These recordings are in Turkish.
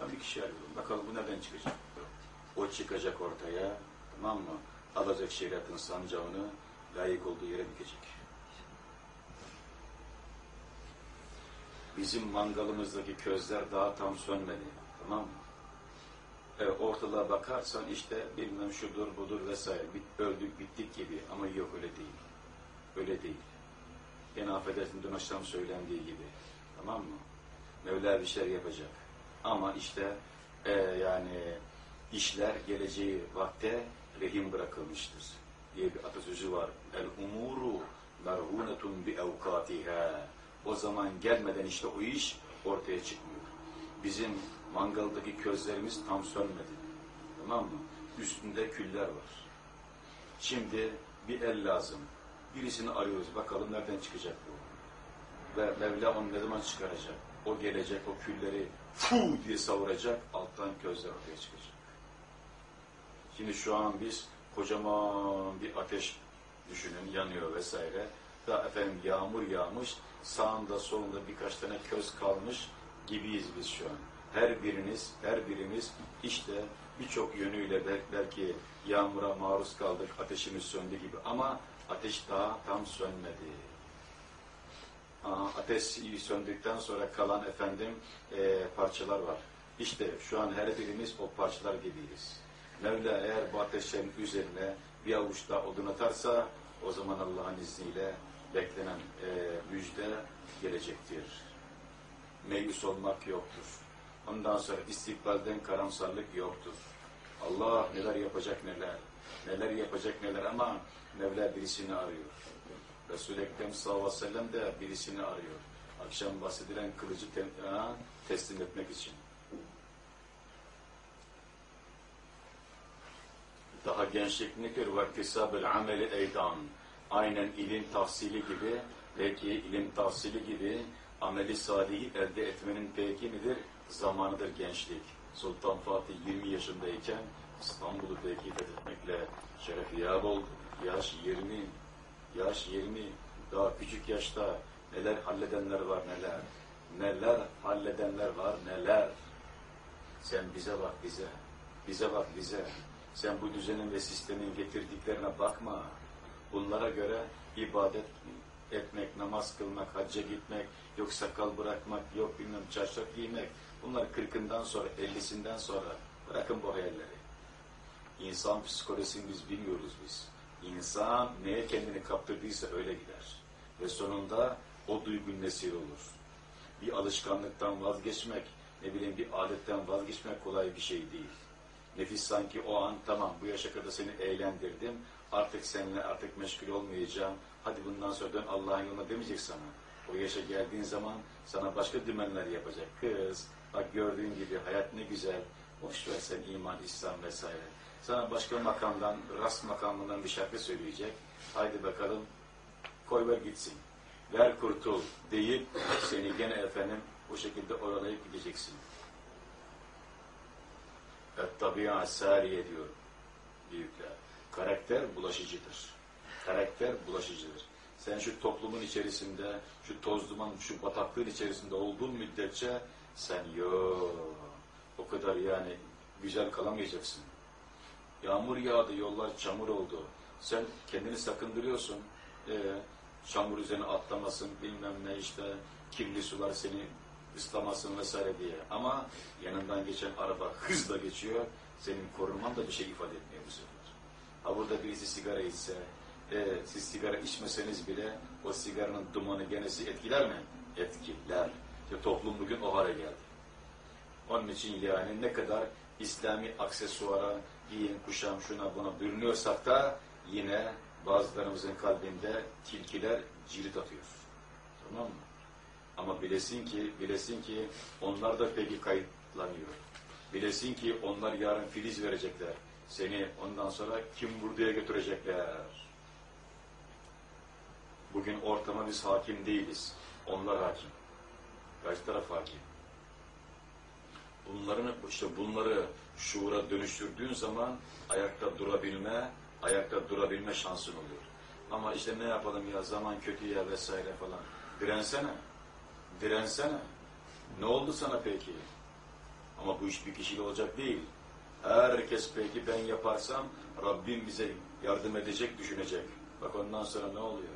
Ben bir kişi arıyorum. Bakalım bu nereden çıkacak? O çıkacak ortaya. Tamam mı? Alacak şeriatın sancağını layık olduğu yere dikecek. Bizim mangalımızdaki közler daha tam sönmedi. Tamam mı? Evet, ortalığa bakarsan işte bilmem şudur budur vesaire. Bit, öldük bittik gibi ama yok öyle değil. Öyle değil. Gene affedersin dün akşam söylendiği gibi. Tamam mı? Mevla bir şeyler yapacak. Ama işte e, yani işler geleceği vakte rehin bırakılmıştır diye bir atasözü var. El umuru merhunetun bi evkatiha. O zaman gelmeden işte o iş ortaya çıkmıyor. Bizim mangaldaki közlerimiz tam sönmedi. Tamam mı? Üstünde küller var. Şimdi bir el lazım. Birisini arıyoruz. Bakalım nereden çıkacak bu? Ve Mevla onu ne zaman çıkaracak? O gelecek, o külleri fu diye savuracak, alttan közler ortaya çıkacak. Şimdi şu an biz kocaman bir ateş düşünün, yanıyor vesaire. Da efendim yağmur yağmış, sağında solunda birkaç tane köz kalmış gibiyiz biz şu an. Her biriniz, her birimiz işte birçok yönüyle belki yağmura maruz kaldık, ateşimiz söndü gibi ama ateş daha tam sönmedi. Ateş söndükten sonra kalan efendim e, parçalar var. İşte şu an her birimiz o parçalar gibiyiz. Mevla eğer bu ateşlerin üzerine bir avuç daha odun atarsa o zaman Allah'ın izniyle beklenen e, müjde gelecektir. Meyus olmak yoktur. Ondan sonra istikbalden karamsarlık yoktur. Allah neler yapacak neler, neler yapacak neler ama Mevla birisini arıyor. Resul-i Ekrem sallallahu aleyhi ve sellem de birisini arıyor. Akşam bahsedilen kılıcı te teslim etmek için. Daha gençlik nedir? Vaktisabel ameli eydan. Aynen ilim tahsili gibi, belki ilim tahsili gibi ameli salihi elde etmenin peki nedir? Zamanıdır gençlik. Sultan Fatih 20 yaşındayken İstanbul'u belki fethetmekle şerefi yâb oldu. Yaş 20, yaş 20, daha küçük yaşta neler halledenler var neler. Neler halledenler var neler. Sen bize bak bize. Bize bak bize. Sen bu düzenin ve sistemin getirdiklerine bakma. Bunlara göre ibadet etmek, namaz kılmak, hacca gitmek, yok sakal bırakmak, yok bilmem çarşaf giymek. Bunlar kırkından sonra, ellisinden sonra bırakın bu hayalleri. İnsan psikolojisini biz bilmiyoruz biz. İnsan neye kendini kaptırdıysa öyle gider. Ve sonunda o duygu nesil olur. Bir alışkanlıktan vazgeçmek, ne bileyim bir adetten vazgeçmek kolay bir şey değil. Nefis sanki o an tamam bu yaşa kadar seni eğlendirdim, artık seninle artık meşgul olmayacağım, hadi bundan sonra dön Allah'ın yoluna demeyecek sana. O yaşa geldiğin zaman sana başka dümenler yapacak. Kız, bak gördüğün gibi hayat ne güzel, boş iman, İslam vesaire. Sana başka makamdan, rast makamından bir şarkı söyleyecek. Haydi bakalım, koy ver gitsin. Ver kurtul deyip seni gene efendim o şekilde oralayıp gideceksin. Tabi'a sariye diyor büyükler. Karakter bulaşıcıdır. Karakter bulaşıcıdır. Sen şu toplumun içerisinde, şu toz duman, şu bataklığın içerisinde olduğun müddetçe sen yo o kadar yani güzel kalamayacaksın. Yağmur yağdı, yollar çamur oldu. Sen kendini sakındırıyorsun. Ee, çamur üzerine atlamasın, bilmem ne işte, kirli sular seni ıslamasın vesaire diye. Ama yanından geçen araba hızla geçiyor, senin korunman da bir şey ifade etmiyor bu sefer. Ha burada birisi sigara içse, e, siz sigara içmeseniz bile o sigaranın dumanı genesi etkiler mi? Etkiler. İşte toplum bugün o hale geldi. Onun için yani ne kadar İslami aksesuara, giyim, kuşam, şuna buna bürünüyorsak da yine bazılarımızın kalbinde tilkiler cirit atıyor. Tamam mı? Ama bilesin ki, bilesin ki onlar da peki kayıtlanıyor. Bilesin ki onlar yarın filiz verecekler. Seni ondan sonra kim buraya götürecekler. Bugün ortama biz hakim değiliz. Onlar hakim. Karşı taraf hakim. Bunların, işte bunları şuura dönüştürdüğün zaman ayakta durabilme, ayakta durabilme şansın oluyor. Ama işte ne yapalım ya zaman kötü ya vesaire falan. Dirensene. Dirensene. Ne oldu sana peki? Ama bu iş bir kişiyle olacak değil. Herkes peki ben yaparsam Rabbim bize yardım edecek, düşünecek. Bak ondan sonra ne oluyor?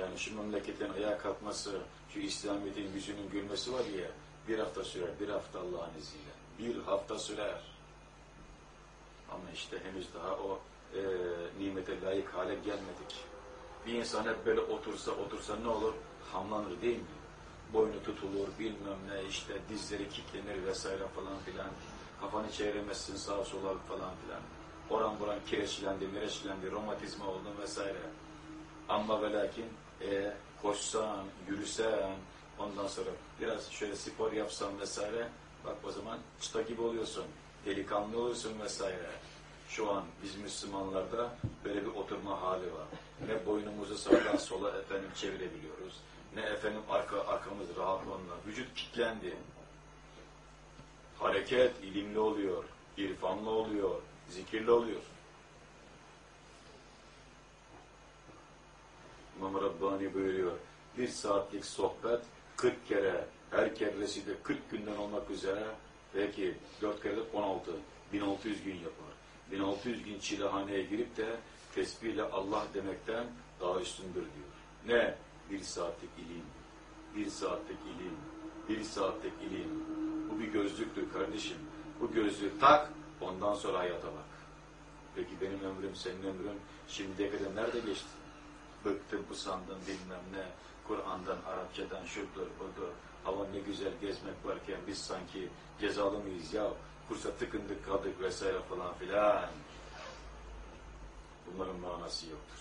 Yani şu memleketin ayağa kalkması, şu İslamiyet'in yüzünün gülmesi var ya, bir hafta sürer, bir hafta Allah'ın izniyle. Bir hafta sürer. Ama işte henüz daha o e, nimete layık hale gelmedik. Bir insan hep böyle otursa otursa ne olur? Hamlanır değil mi? Boynu tutulur, bilmem ne işte dizleri kilitlenir vesaire falan filan. Kafanı çeviremezsin sağa sola falan filan. Oran buran kireçlendi, mireçlendi, romatizma oldu vesaire. Ama ve lakin e, koşsan, yürüsen, ondan sonra biraz şöyle spor yapsan vesaire, bak o zaman çıta gibi oluyorsun, delikanlı oluyorsun vesaire. Şu an biz Müslümanlarda böyle bir oturma hali var. Ne boynumuzu sağdan sola efendim çevirebiliyoruz, ne efendim arka arkamız rahat onunla. Vücut kilitlendi. Hareket ilimli oluyor, irfanlı oluyor, zikirli oluyor. İmam Rabbani buyuruyor. Bir saatlik sohbet 40 kere, her keresi de 40 günden olmak üzere peki 4 kere de 16, 1600 gün yapar. 1600 gün çilehaneye girip de tesbihle Allah demekten daha üstündür diyor. Ne? Bir saatlik ilim, bir saatlik ilim, bir saatlik ilim. Bu bir gözlüktür kardeşim. Bu gözlüğü tak, ondan sonra hayata bak. Peki benim ömrüm, senin ömrün şimdiye kadar nerede geçti? Bıktım, usandım, bilmem ne. Kur'an'dan, Arapçadan, şudur, budur. Hava ne güzel gezmek varken biz sanki cezalı mıyız ya? Kursa tıkındık kaldık vesaire falan filan. Bunların manası yoktur.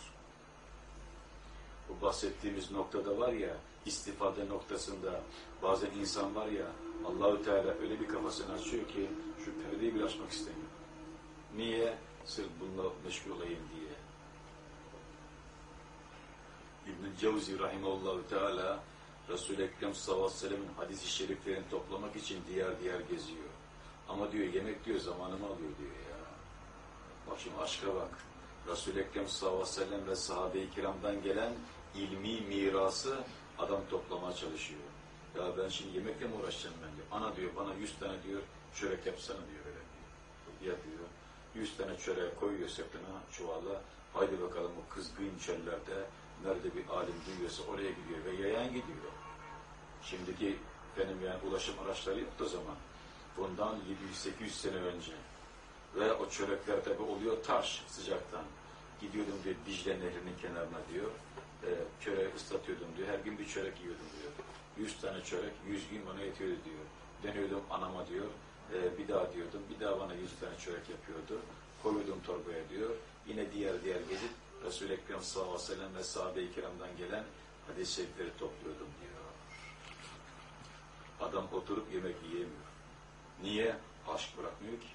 Bu bahsettiğimiz noktada var ya, istifade noktasında bazen insan var ya, Allahü Teala öyle bir kafasını açıyor ki şu perdeyi bile açmak istemiyor. Niye? Sırf bununla meşgul olayım diye. İbn-i Cevzi Rahimallahu Teala Resul-i Ekrem sallallahu aleyhi ve sellem'in hadisi şeriflerini toplamak için diğer diğer geziyor. Ama diyor yemek diyor zamanımı alıyor diyor ya. Bak şimdi aşka bak. Resul-i Ekrem sallallahu aleyhi ve sellem ve sahabe-i kiramdan gelen ilmi mirası adam toplamaya çalışıyor. Ya ben şimdi yemekle mi uğraşacağım ben diyor. Ana diyor bana yüz tane diyor çörek yapsana diyor öyle diyor. Yapıyor. Yüz tane çöreği koyuyor sırtına çuvala. Haydi bakalım o kızgın çöllerde nerede bir alim duyuyorsa oraya gidiyor ve yayan gidiyor. Şimdiki benim yani ulaşım araçları yoktu zaman. Bundan 700-800 sene önce. Ve o çörekler tabi oluyor taş sıcaktan. Gidiyordum diyor Dicle Nehri'nin kenarına diyor. E, çöreği ıslatıyordum diyor. Her gün bir çörek yiyordum diyor. 100 tane çörek, 100 gün bana yetiyordu diyor. Dönüyordum anama diyor. E, bir daha diyordum. Bir daha bana 100 tane çörek yapıyordu. Koyuyordum torbaya diyor. Yine diğer diğer gezip Resul-i Ekrem sallallahu aleyhi ve sellem ve sahabe-i kiramdan gelen hadis-i şerifleri topluyordum diyor. Adam oturup yemek yiyemiyor. Niye? Aşk bırakmıyor ki.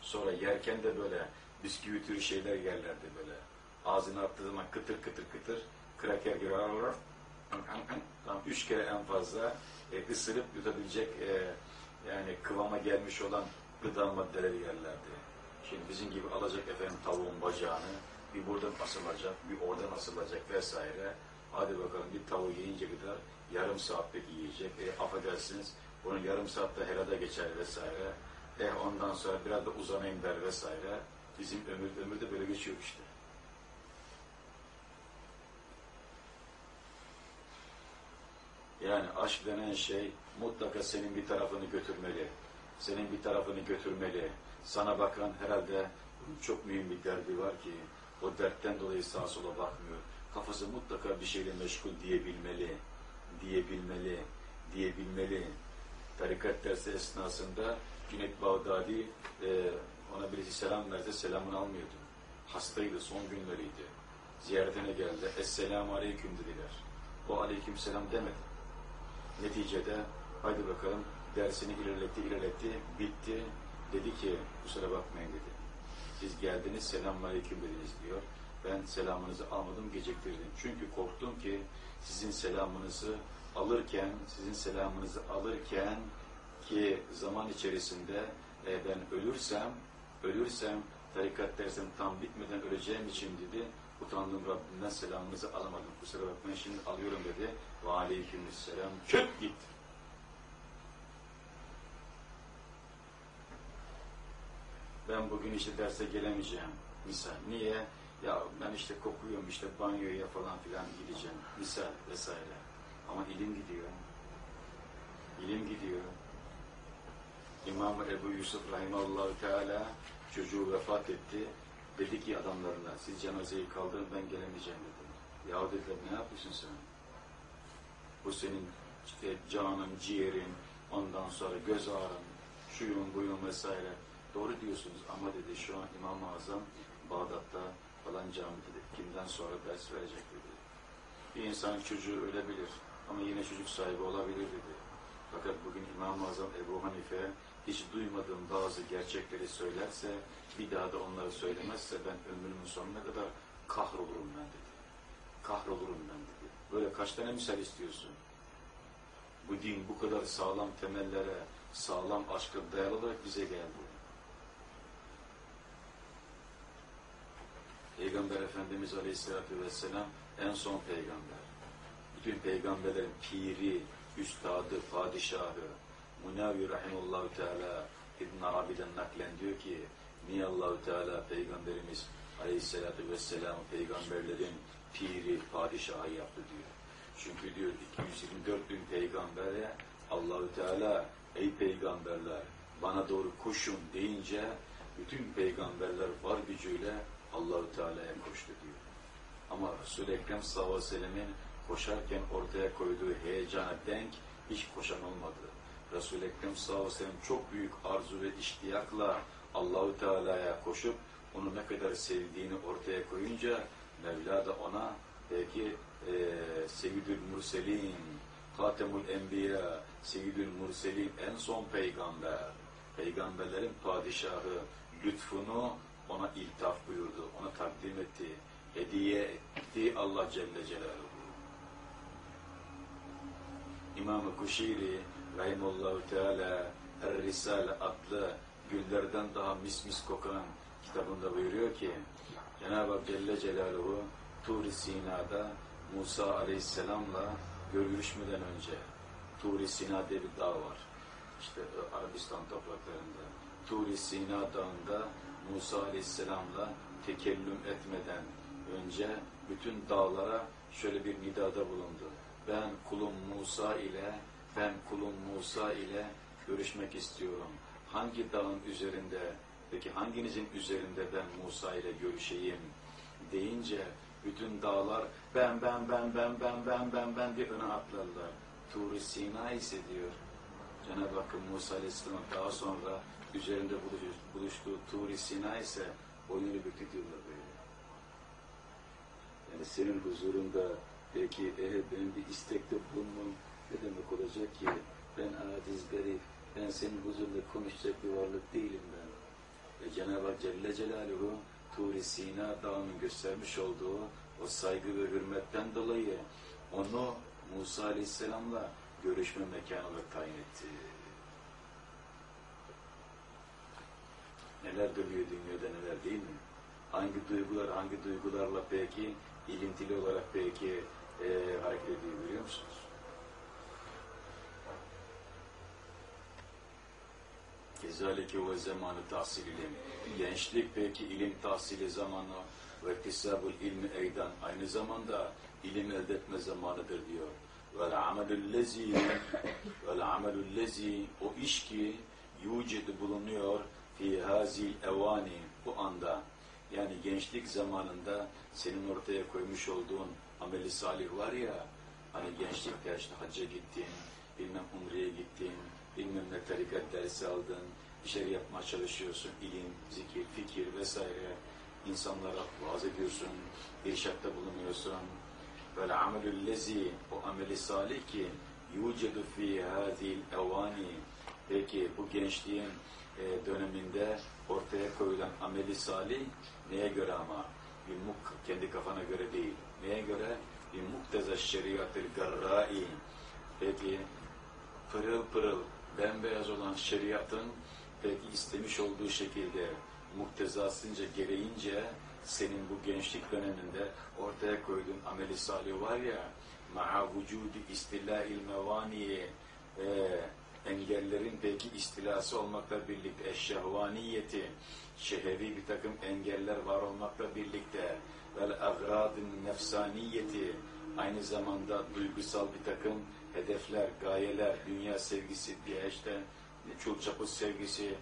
Sonra yerken de böyle bisküvi türü şeyler yerlerdi böyle. Ağzına attığı zaman kıtır kıtır kıtır kraker gibi alır. Tam üç kere en fazla e, ısırıp yutabilecek e, yani kıvama gelmiş olan gıda maddeleri yerlerdi. Şimdi bizim gibi alacak efendim tavuğun bacağını bir buradan asılacak, bir oradan asılacak vesaire. Hadi bakalım bir tavuğu yiyince kadar yarım saatlik yiyecek. E, affedersiniz bunun yarım saatte herada geçer vesaire. Eh ondan sonra biraz da uzanayım der vesaire. Bizim ömür, ömür de böyle geçiyor işte. Yani aşk denen şey mutlaka senin bir tarafını götürmeli. Senin bir tarafını götürmeli. Sana bakan herhalde çok mühim bir derdi var ki o dertten dolayı sağa sola bakmıyor. Kafası mutlaka bir şeyle meşgul diyebilmeli. Diyebilmeli. Diyebilmeli. Tarikat dersi esnasında Cüneyt Bağdadi e, ona birisi selam verdi, selamını almıyordu. Hastaydı, son günleriydi. Ziyaretine geldi. Esselamu aleyküm dediler. O aleyküm selam demedi. Neticede haydi bakalım dersini ilerletti, ilerletti, bitti. Dedi ki kusura bakmayın dedi. Siz geldiniz, selamun aleyküm dediniz diyor. Ben selamınızı almadım, geciktirdim. Çünkü korktum ki sizin selamınızı alırken, sizin selamınızı alırken ki zaman içerisinde e, ben ölürsem, ölürsem tarikat dersim tam bitmeden öleceğim için dedi, Utandım Rabbimden selamınızı alamadım. Kusura bakmayın şimdi alıyorum dedi. Ve aleykümselam. Çık git. Ben bugün işte derse gelemeyeceğim. Misal. Niye? Ya ben işte kokuyorum işte banyoya falan filan gideceğim. Misal vesaire. Ama ilim gidiyor. İlim gidiyor. İmam Ebu Yusuf Rahimallahu Teala çocuğu vefat etti. Dedi ki adamlarına siz cenazeyi kaldırın ben gelemeyeceğim dedi. Ya dediler ne yapıyorsun sen? Bu senin işte canın, ciğerin, ondan sonra göz ağrın, şuyun, buyun vesaire. Doğru diyorsunuz ama dedi şu an İmam-ı Azam Bağdat'ta falan camide kimden sonra ders verecek dedi. Bir insan çocuğu ölebilir ama yine çocuk sahibi olabilir dedi. Fakat bugün İmam-ı Azam Ebu Hanife hiç duymadığım bazı gerçekleri söylerse bir daha da onları söylemezse ben ömrümün sonuna kadar kahrolurum ben dedi. Kahrolurum ben dedi. Böyle kaç tane misal istiyorsun? Bu din bu kadar sağlam temellere, sağlam aşka dayalı olarak bize geldi. Peygamber Efendimiz Aleyhisselatü Vesselam en son peygamber. Bütün peygamberlerin piri, üstadı, padişahı, Munavi Rahimullahu Teala İbn Arabi'den naklen diyor ki niye Allahu Teala peygamberimiz Aleyhisselatü Vesselam peygamberlerin piri, padişahı yaptı diyor. Çünkü diyor 224 bin peygambere Allahü Teala ey peygamberler bana doğru koşun deyince bütün peygamberler var gücüyle Allahü Teala'ya koştu diyor. Ama Resul-i Ekrem sallallahu koşarken ortaya koyduğu heyecana denk hiç koşan olmadı. Resul-i Ekrem sallallahu aleyhi çok büyük arzu ve iştiyakla Allahü Teala'ya koşup onu ne kadar sevdiğini ortaya koyunca Mevla da ona belki e, Seyyidül Murselin, Hatemul Enbiya, Seyyidül Murselin en son peygamber, peygamberlerin padişahı lütfunu ona iltaf buyurdu, ona takdim etti, hediye etti Allah Celle Celaluhu. İmam-ı Kuşiri Rahimullahu Teala Er-Risale adlı güllerden daha mis mis kokan kitabında buyuruyor ki Cenab-ı Celle Celaluhu Tur-i Sina'da Musa Aleyhisselam'la görüşmeden önce Tur-i Sina diye bir dağ var. İşte Arabistan topraklarında. Tur-i Sina dağında Musa Aleyhisselam'la tekellüm etmeden önce bütün dağlara şöyle bir nidada bulundu. Ben kulum Musa ile ben kulum Musa ile görüşmek istiyorum. Hangi dağın üzerinde peki hanginizin üzerinde ben Musa ile görüşeyim deyince bütün dağlar ben ben ben ben ben ben ben ben diye öne atlarlar. Tur-i Sina ise diyor Cenab-ı Hakk'ın Musa Aleyhisselam daha sonra üzerinde buluştuğu Tur-i Sina ise boyunu büküyorlar böyle. Yani senin huzurunda peki eğer benim bir istekte bulunmam ne demek olacak ki ben aciz garip, ben senin huzurunda konuşacak bir varlık değilim ben. Ve Cenab-ı Hak Celle Celaluhu Tur-i Sina dağının göstermiş olduğu o saygı ve hürmetten dolayı onu Musa Aleyhisselam'la görüşme mekanı olarak tayin etti. Neler dönüyor dünyada neler değil mi? Hangi duygular, hangi duygularla peki ilintili olarak peki e, hareket ediyor biliyor musunuz? Kezalike ve zamanı tahsil ilim. Gençlik peki ilim tahsili zamanı ve iktisabul ilmi eydan aynı zamanda ilim elde etme zamanıdır diyor. Vel amelüllezi vel amelüllezi o iş ki yucidu bulunuyor fi hazil evani bu anda. Yani gençlik zamanında senin ortaya koymuş olduğun ameli salih var ya hani gençlikte işte hacca gittin bilmem umreye gittin bilmem ne tarikat dersi aldın bir şey yapmaya çalışıyorsun ilim, zikir, fikir vesaire. İnsanlara vaaz ediyorsun irşatta bulunuyorsun. Böyle amelüllezi o ameli salih ki yucedu fi hazil evani. Peki bu gençliğin e, döneminde ortaya koyulan ameli salih neye göre ama? Bir muk, kendi kafana göre değil. Neye göre? Bir mukteza şeriatı garrai. Peki pırıl pırıl bembeyaz olan şeriatın peki istemiş olduğu şekilde muktezasınca gereğince senin bu gençlik döneminde ortaya koyduğun ameli salih var ya ma'a vücudi istilâil mevaniye e, engellerin peki istilası olmakla birlikte eşşehvaniyeti şehevi bir takım engeller var olmakla birlikte vel agradın nefsaniyeti aynı zamanda duygusal bir takım hedefler, gayeler, dünya sevgisi diye işte çul çapuz sevgisi,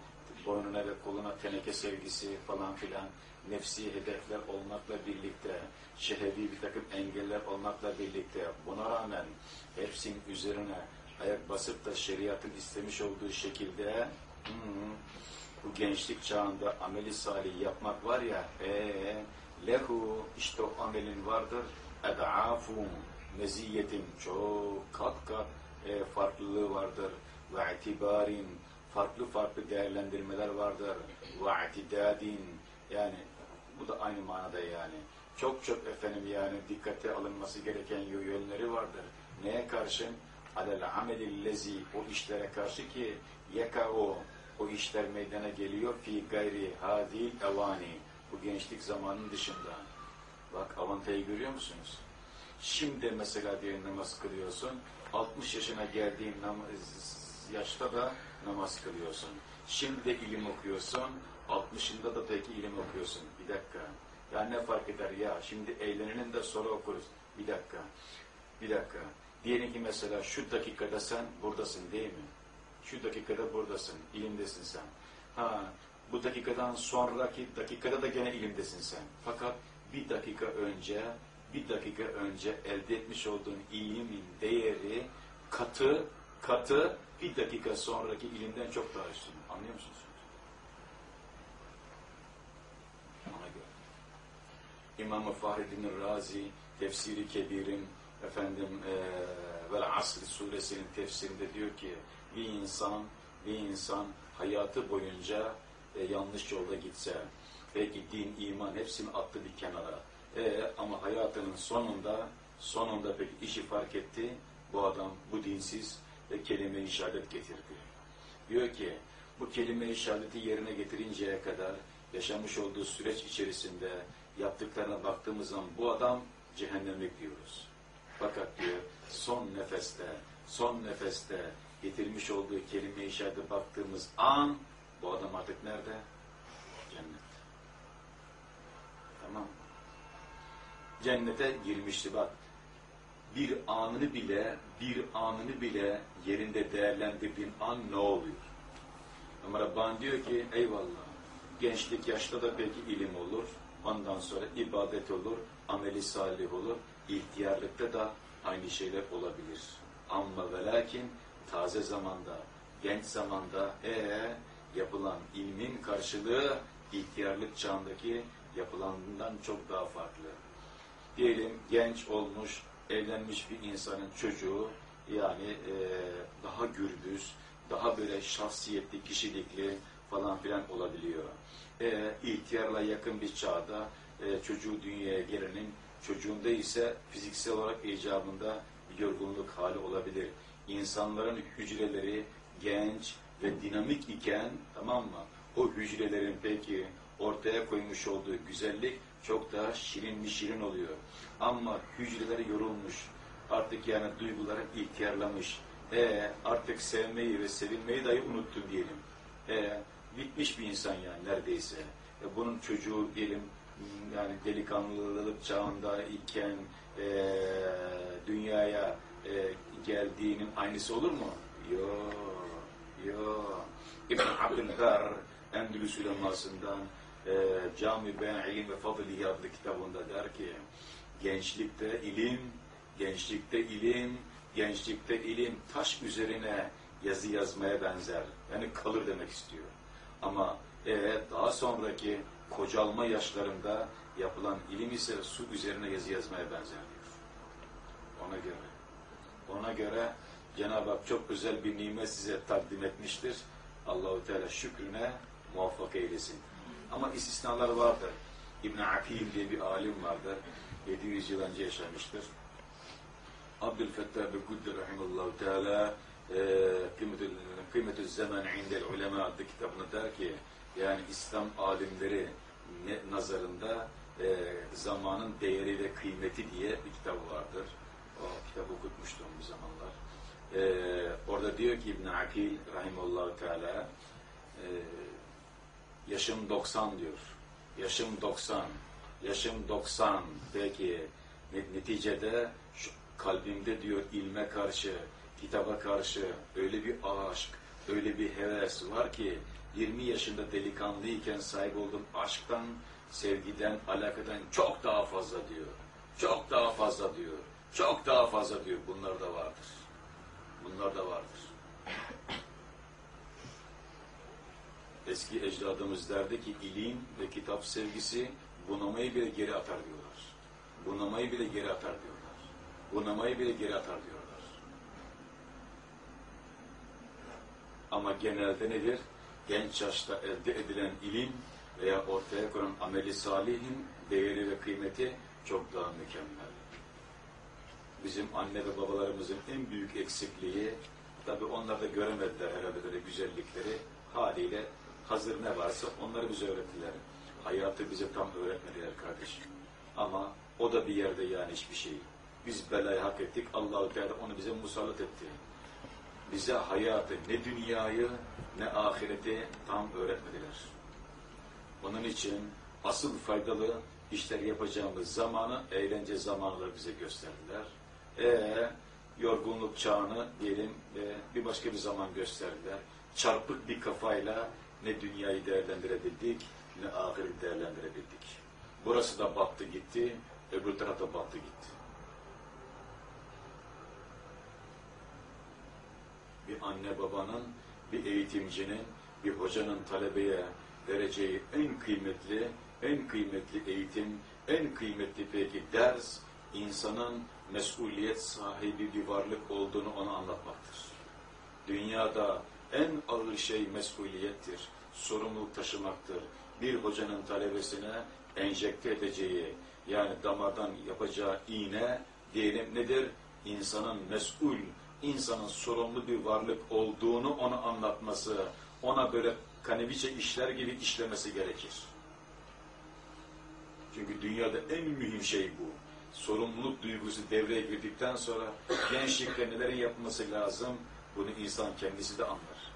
boynuna ve koluna teneke sevgisi falan filan nefsi hedefler olmakla birlikte, şehevi bir takım engeller olmakla birlikte buna rağmen hepsinin üzerine ayak basıp da şeriatın istemiş olduğu şekilde hmm, bu gençlik çağında ameli salih yapmak var ya ee, lehu işte o amelin vardır. Ed'afun meziyetin çok kat kat e, farklılığı vardır. Ve itibarin farklı farklı değerlendirmeler vardır. Ve itidadin yani bu da aynı manada yani. Çok çok efendim yani dikkate alınması gereken yönleri vardır. Neye karşın alel amelillezi o işlere karşı ki yeka o o işler meydana geliyor fi gayri hadil evani bu gençlik zamanının dışında bak avantayı görüyor musunuz Şimdi mesela diye namaz kılıyorsun. 60 yaşına geldiğin namaz, yaşta da namaz kılıyorsun. Şimdi de ilim okuyorsun. 60'ında da peki ilim okuyorsun. Bir dakika. Ya ne fark eder ya? Şimdi eğlenenin de sonra okuruz. Bir dakika. Bir dakika. Diyelim ki mesela şu dakikada sen buradasın değil mi? Şu dakikada buradasın. ilimdesin sen. Ha, bu dakikadan sonraki dakikada da gene ilimdesin sen. Fakat bir dakika önce bir dakika önce elde etmiş olduğun ilimin değeri katı katı bir dakika sonraki ilimden çok daha üstün. Anlıyor musunuz? Ona göre. İmam-ı Fahreddin Razi tefsiri kebirin efendim e, vel asr suresinin tefsirinde diyor ki bir insan bir insan hayatı boyunca e, yanlış yolda gitse belki din, iman hepsini attı bir kenara e, ama hayatının sonunda sonunda pek işi fark etti. Bu adam bu dinsiz ve kelime-i şehadet getirdi. Diyor ki bu kelime-i şehadeti yerine getirinceye kadar yaşamış olduğu süreç içerisinde yaptıklarına baktığımız zaman bu adam cehennemlik diyoruz. Fakat diyor son nefeste son nefeste getirmiş olduğu kelime-i baktığımız an bu adam artık nerede? Cennet. Tamam cennete girmişti bak. Bir anını bile, bir anını bile yerinde değerlendirdiğin an ne oluyor? Ama Rabbani diyor ki eyvallah. Gençlik yaşta da belki ilim olur. Ondan sonra ibadet olur, ameli salih olur. İhtiyarlıkta da aynı şeyler olabilir. Ama ve lakin taze zamanda, genç zamanda ee, yapılan ilmin karşılığı ihtiyarlık çağındaki yapılanından çok daha farklı diyelim genç olmuş, evlenmiş bir insanın çocuğu yani e, daha gürbüz, daha böyle şahsiyetli, kişilikli falan filan olabiliyor. E, ihtiyarla yakın bir çağda e, çocuğu dünyaya gelenin çocuğunda ise fiziksel olarak icabında yorgunluk hali olabilir. İnsanların hücreleri genç ve dinamik iken tamam mı? O hücrelerin peki ortaya koymuş olduğu güzellik çok daha şirin bir şirin oluyor. Ama hücreleri yorulmuş, artık yani duyguları ihtiyarlamış, e, artık sevmeyi ve sevilmeyi dahi unuttu diyelim. E, bitmiş bir insan yani neredeyse. E, bunun çocuğu diyelim yani delikanlılık çağında iken e, dünyaya e, geldiğinin aynısı olur mu? Yok, yok. İbn Abdülgar Endülüs ulemasından e, Cami Ben İlim ve Fadlihi adlı kitabında der ki gençlikte ilim, gençlikte ilim, gençlikte ilim taş üzerine yazı yazmaya benzer. Yani kalır demek istiyor. Ama e, daha sonraki kocalma yaşlarında yapılan ilim ise su üzerine yazı yazmaya benzer diyor. Ona göre. Ona göre Cenab-ı Hak çok özel bir nimet size takdim etmiştir. Allahu Teala şükrüne muvaffak eylesin. Ama istisnalar vardır. İbn Akil diye bir alim vardır. 700 yıl önce yaşamıştır. Abdülfettah Bekuddi Rahimallahu Teala Kıymetü Zaman İndel Ulema adlı kitabını der ki yani İslam alimleri nazarında e, zamanın değeri ve kıymeti diye bir kitap vardır. O kitabı okutmuştum bir zamanlar. E, orada diyor ki İbn Akil rahimullahu teala e, yaşım 90 diyor. Yaşım 90. Yaşım 90. Peki neticede şu kalbimde diyor ilme karşı, kitaba karşı öyle bir aşk, öyle bir heves var ki 20 yaşında delikanlıyken sahip olduğum aşktan, sevgiden, alakadan çok daha fazla diyor. Çok daha fazla diyor. Çok daha fazla diyor. Bunlar da vardır. Bunlar da vardır. Eski ecdadımız derdi ki ilim ve kitap sevgisi bunamayı bile geri atar diyorlar. Bunamayı bile geri atar diyorlar. Bunamayı bile geri atar diyorlar. Ama genelde nedir? Genç yaşta elde edilen ilim veya ortaya konan ameli salihin değeri ve kıymeti çok daha mükemmel. Bizim anne ve babalarımızın en büyük eksikliği, tabi onlar da göremediler herhalde böyle güzellikleri, haliyle hazır ne varsa onları bize öğrettiler. Hayatı bize tam öğretmediler kardeşim. Ama o da bir yerde yani hiçbir şey. Biz belayı hak ettik, Allah-u Teala onu bize musallat etti. Bize hayatı, ne dünyayı, ne ahireti tam öğretmediler. Onun için asıl faydalı işler yapacağımız zamanı, eğlence zamanları bize gösterdiler. E yorgunluk çağını diyelim e, bir başka bir zaman gösterdiler. Çarpık bir kafayla ne dünyayı değerlendirebildik, ne ahireti değerlendirebildik. Burası da battı gitti, öbür tarafta battı gitti. Bir anne babanın, bir eğitimcinin, bir hocanın talebeye vereceği en kıymetli, en kıymetli eğitim, en kıymetli peki ders, insanın mesuliyet sahibi bir varlık olduğunu ona anlatmaktır. Dünyada en ağır şey mesuliyettir, sorumluluk taşımaktır. Bir hocanın talebesine enjekte edeceği, yani damardan yapacağı iğne, diyelim nedir? İnsanın mesul, insanın sorumlu bir varlık olduğunu ona anlatması, ona böyle kaneviçe işler gibi işlemesi gerekir. Çünkü dünyada en mühim şey bu. Sorumluluk duygusu devreye girdikten sonra gençlikte nelerin yapılması lazım, bunu insan kendisi de anlar.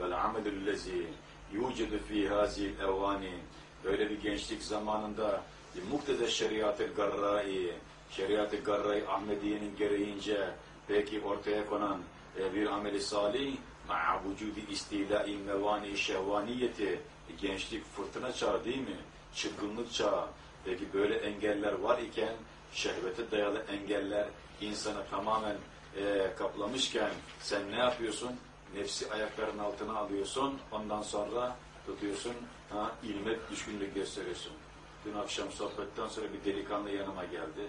Vel amelüllezi yucedu fî hâzîl evvâni böyle bir gençlik zamanında muktede şeriat-ı garrai şeriat-ı garrai Ahmediye'nin gereğince peki ortaya konan e, bir ameli salih ma'a vücudi istilâ-i mevâni şehvaniyeti gençlik fırtına çağı değil mi? Çılgınlık çağı. Peki böyle engeller var iken şehvete dayalı engeller insanı tamamen e, kaplamışken sen ne yapıyorsun? Nefsi ayakların altına alıyorsun. Ondan sonra tutuyorsun. Ha, ilme düşkünlük gösteriyorsun. Dün akşam sohbetten sonra bir delikanlı yanıma geldi.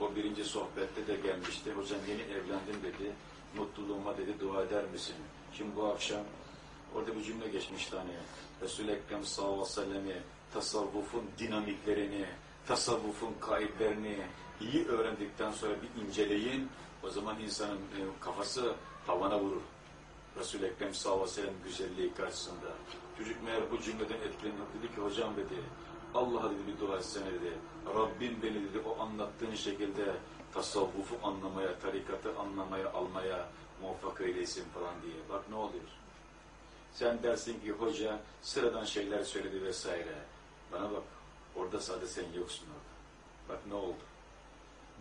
O birinci sohbette de gelmişti. Hocam yeni evlendim dedi. Mutluluğuma dedi dua eder misin? Şimdi bu akşam orada bir cümle geçmişti hani. Resul-i Ekrem sallallahu aleyhi ve sellem'i tasavvufun dinamiklerini, tasavvufun kaidlerini iyi öğrendikten sonra bir inceleyin. O zaman insanın e, kafası tavana vurur. Resul-i Ekrem sallallahu aleyhi ve sellem güzelliği karşısında. Çocuk meğer bu cümleden etkilenip dedi ki hocam dedi Allah'a dedi bir dua etsene dedi. Rabbim beni dedi o anlattığın şekilde tasavvufu anlamaya, tarikatı anlamaya, almaya muvaffak eylesin falan diye. Bak ne oluyor? Sen dersin ki hoca sıradan şeyler söyledi vesaire. Bana bak orada sadece sen yoksun orada. Bak ne oldu?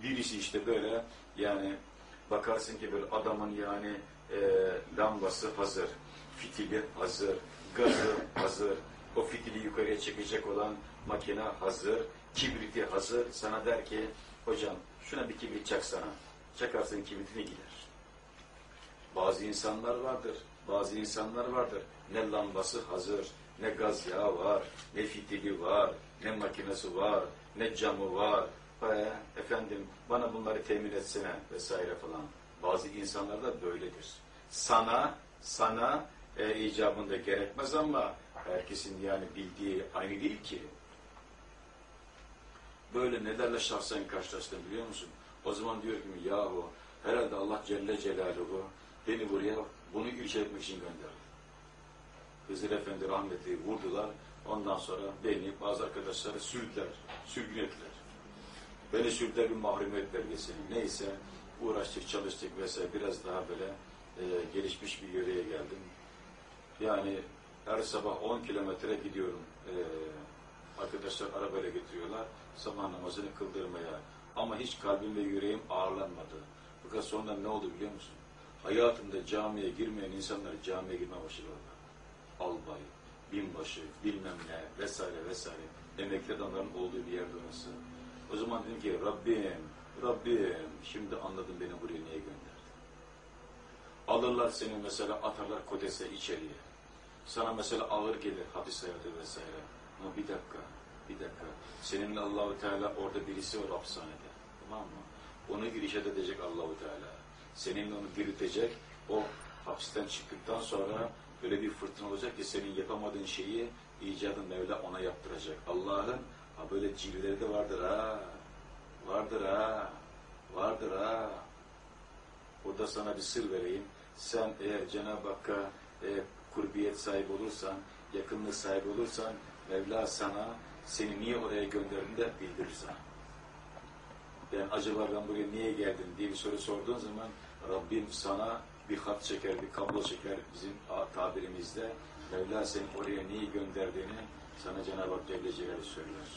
Birisi işte böyle yani bakarsın ki böyle adamın yani e, lambası hazır, fitili hazır, gazı hazır, o fitili yukarıya çekecek olan makine hazır, kibriti hazır. Sana der ki hocam şuna bir kibrit çaksana. Çakarsın kibritini gider. Bazı insanlar vardır. Bazı insanlar vardır. Ne lambası hazır, ne gaz yağı var, ne fitili var, ne makinesi var, ne camı var. Ve efendim bana bunları temin etsene vesaire falan. Bazı insanlar da böyledir. Sana, sana e, icabında gerekmez ama herkesin yani bildiği aynı değil ki. Böyle nelerle şahsen karşılaştım biliyor musun? O zaman diyor ki yahu herhalde Allah Celle Celaluhu beni buraya bunu ilçe etmek için gönderdi. Hızır Efendi rahmetli vurdular. Ondan sonra beni bazı arkadaşları sürdüler, sürgün ettiler. Beni sürdüler bir mahrumiyet belgesini. Neyse uğraştık, çalıştık vesaire biraz daha böyle e, gelişmiş bir yöreye geldim. Yani her sabah 10 kilometre gidiyorum. E, arkadaşlar arabayla getiriyorlar. Sabah namazını kıldırmaya. Ama hiç kalbim ve yüreğim ağırlanmadı. Fakat sonra ne oldu biliyor musun? Hayatımda camiye girmeyen insanlar camiye girmeye başladılar. Albay, binbaşı, bilmem ne vesaire vesaire. Emekli adamların olduğu bir yerde orası. O zaman dedim ki Rabbim, Rabbim şimdi anladım beni buraya niye gönderdi. Alırlar seni mesela atarlar kodese içeriye. Sana mesela ağır gelir hapis hayatı vesaire. Ama bir dakika, bir dakika. Seninle Allahu Teala orada birisi var hapishanede. Tamam mı? Onu irşad edecek Allahu Teala. Seninle onu diriltecek. O hapisten çıktıktan sonra öyle bir fırtına olacak ki senin yapamadığın şeyi icadın Mevla ona yaptıracak. Allah'ın ha böyle cilveleri de vardır ha. Vardır ha. Vardır ha. Burada sana bir sır vereyim. Sen eğer Cenab-ı Hakk'a e, kurbiyet sahibi olursan, yakınlık sahibi olursan, Mevla sana seni niye oraya gönderdiğini de bildirir sana. Yani acaba ben buraya niye geldim diye bir soru sorduğun zaman Rabbim sana bir hat çeker, bir kablo çeker bizim tabirimizde. Mevla seni oraya niye gönderdiğini sana Cenab-ı Hak Celle Celaluhu söyler.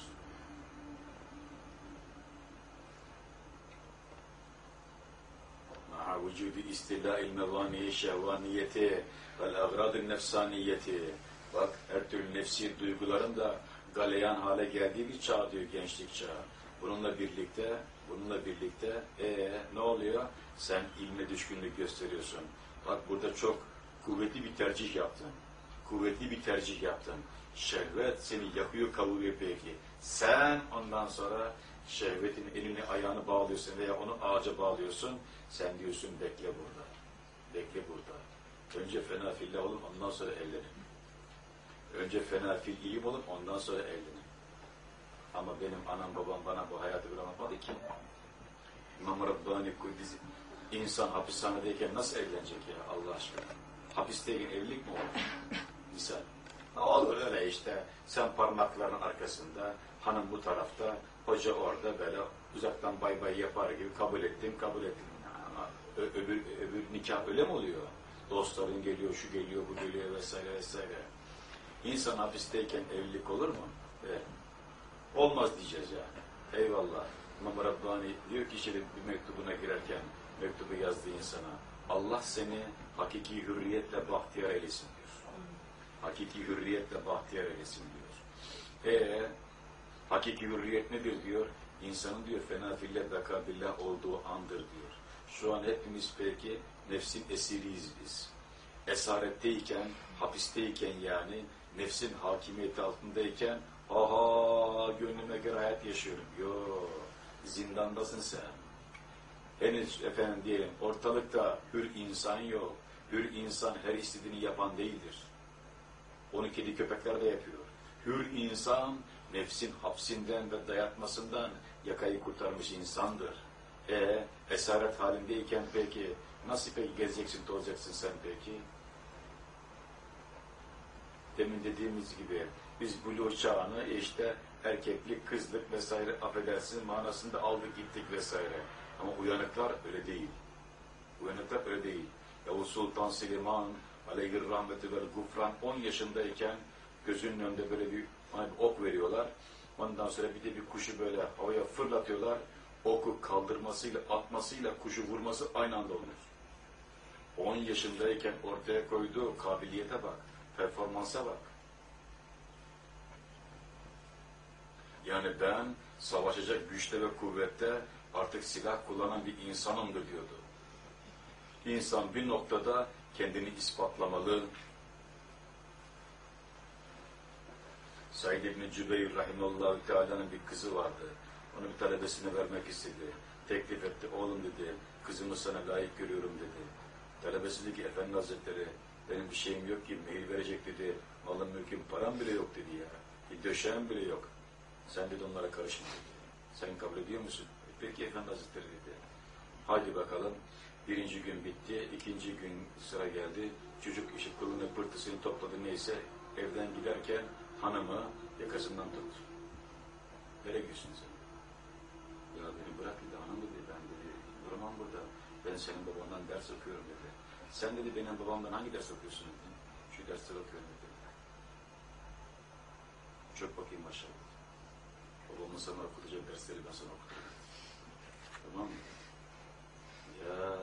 Ma'a vücudu istilâ-i mevâniye şehvâniyeti vel agrad-ı nefsaniyeti Bak her türlü nefsi duyguların da galeyan hale geldiği bir çağ diyor gençlik çağı. Bununla birlikte bununla birlikte ee, ne oluyor? Sen ilme düşkünlük gösteriyorsun. Bak burada çok kuvvetli bir tercih yaptın. Kuvvetli bir tercih yaptın. Şehvet seni yakıyor kavuruyor peki. Sen ondan sonra şehvetin elini ayağını bağlıyorsun veya onu ağaca bağlıyorsun. Sen diyorsun bekle burada. Bekle burada. Önce fena fillah olun ondan sonra evlenin. Önce fena fil ilim olun ondan sonra evlenin. Ama benim anam babam bana bu hayatı bir anlatmadı ki. İmam Rabbani Kuddisi insan hapishanedeyken nasıl evlenecek ya Allah aşkına? Hapisteyken evlilik mi olur? Misal. Olur öyle işte. Sen parmakların arkasında, hanım bu tarafta, hoca orada böyle uzaktan bay bay yapar gibi kabul ettim, kabul ettim. Ama öbür, öbür nikah öyle mi oluyor? Dostların geliyor, şu geliyor, bu geliyor vesaire vesaire. İnsan hapisteyken evlilik olur mu? Evet. Olmaz diyeceğiz yani. Eyvallah. İmam Rabbani diyor ki şimdi bir mektubuna girerken mektubu yazdığı insana Allah seni hakiki hürriyetle bahtiyar eylesin diyor. Hakiki hürriyetle bahtiyar eylesin diyor. E hakiki hürriyet nedir diyor? İnsanın diyor fena fillet bekabillah olduğu andır diyor. Şu an hepimiz belki nefsin esiriyiz biz. Esaretteyken, hapisteyken yani nefsin hakimiyeti altındayken aha gönlüme göre hayat yaşıyorum. Yo zindandasın sen. Henüz efendim diyelim ortalıkta hür insan yok. Hür insan her istediğini yapan değildir. Onu kedi köpekler de yapıyor. Hür insan nefsin hapsinden ve dayatmasından yakayı kurtarmış insandır. E esaret halindeyken peki nasıl peki gezeceksin, tozacaksın sen peki? Demin dediğimiz gibi biz buluğ çağını işte erkeklik, kızlık vesaire affedersin manasında aldık gittik vesaire. Ama uyanıklar öyle değil. Uyanıklar öyle değil. Yavuz Sultan Süleyman aleyhir rahmeti vel gufran 10 yaşındayken gözünün önünde böyle bir, hani bir ok veriyorlar. Ondan sonra bir de bir kuşu böyle havaya fırlatıyorlar. Oku kaldırmasıyla, atmasıyla kuşu vurması aynı anda oluyor. 10 yaşındayken ortaya koyduğu kabiliyete bak, performansa bak. Yani ben savaşacak güçte ve kuvvette artık silah kullanan bir insanımdır diyordu. İnsan bir noktada kendini ispatlamalı. Said İbni Cübeyr Rahimallahu Teala'nın bir kızı vardı. Onu bir talebesine vermek istedi. Teklif etti. Oğlum dedi, kızımı sana layık görüyorum dedi. Talebesi dedi ki, Efendi Hazretleri, benim bir şeyim yok ki, mehir verecek dedi. Malım mülküm, param bile yok dedi ya. Bir döşeğim bile yok. Sen dedi onlara karışma dedi. Sen kabul ediyor musun? Peki Efendi Hazretleri dedi. Hadi bakalım. Birinci gün bitti, ikinci gün sıra geldi. Çocuk işte kılını pırtısını topladı neyse evden giderken hanımı yakasından tuttu. Nereye gidiyorsun sen? Ya beni bırak dedi, hanım dedi, ben dedi, duramam burada. Ben senin babandan ders okuyorum dedi. Sen dedi benim babamdan hangi ders okuyorsun dedi. Şu dersleri okuyorum dedi. Çök bakayım aşağı. Babamın sana okutacağı dersleri ben sana okuturum. Tamam mı? Ya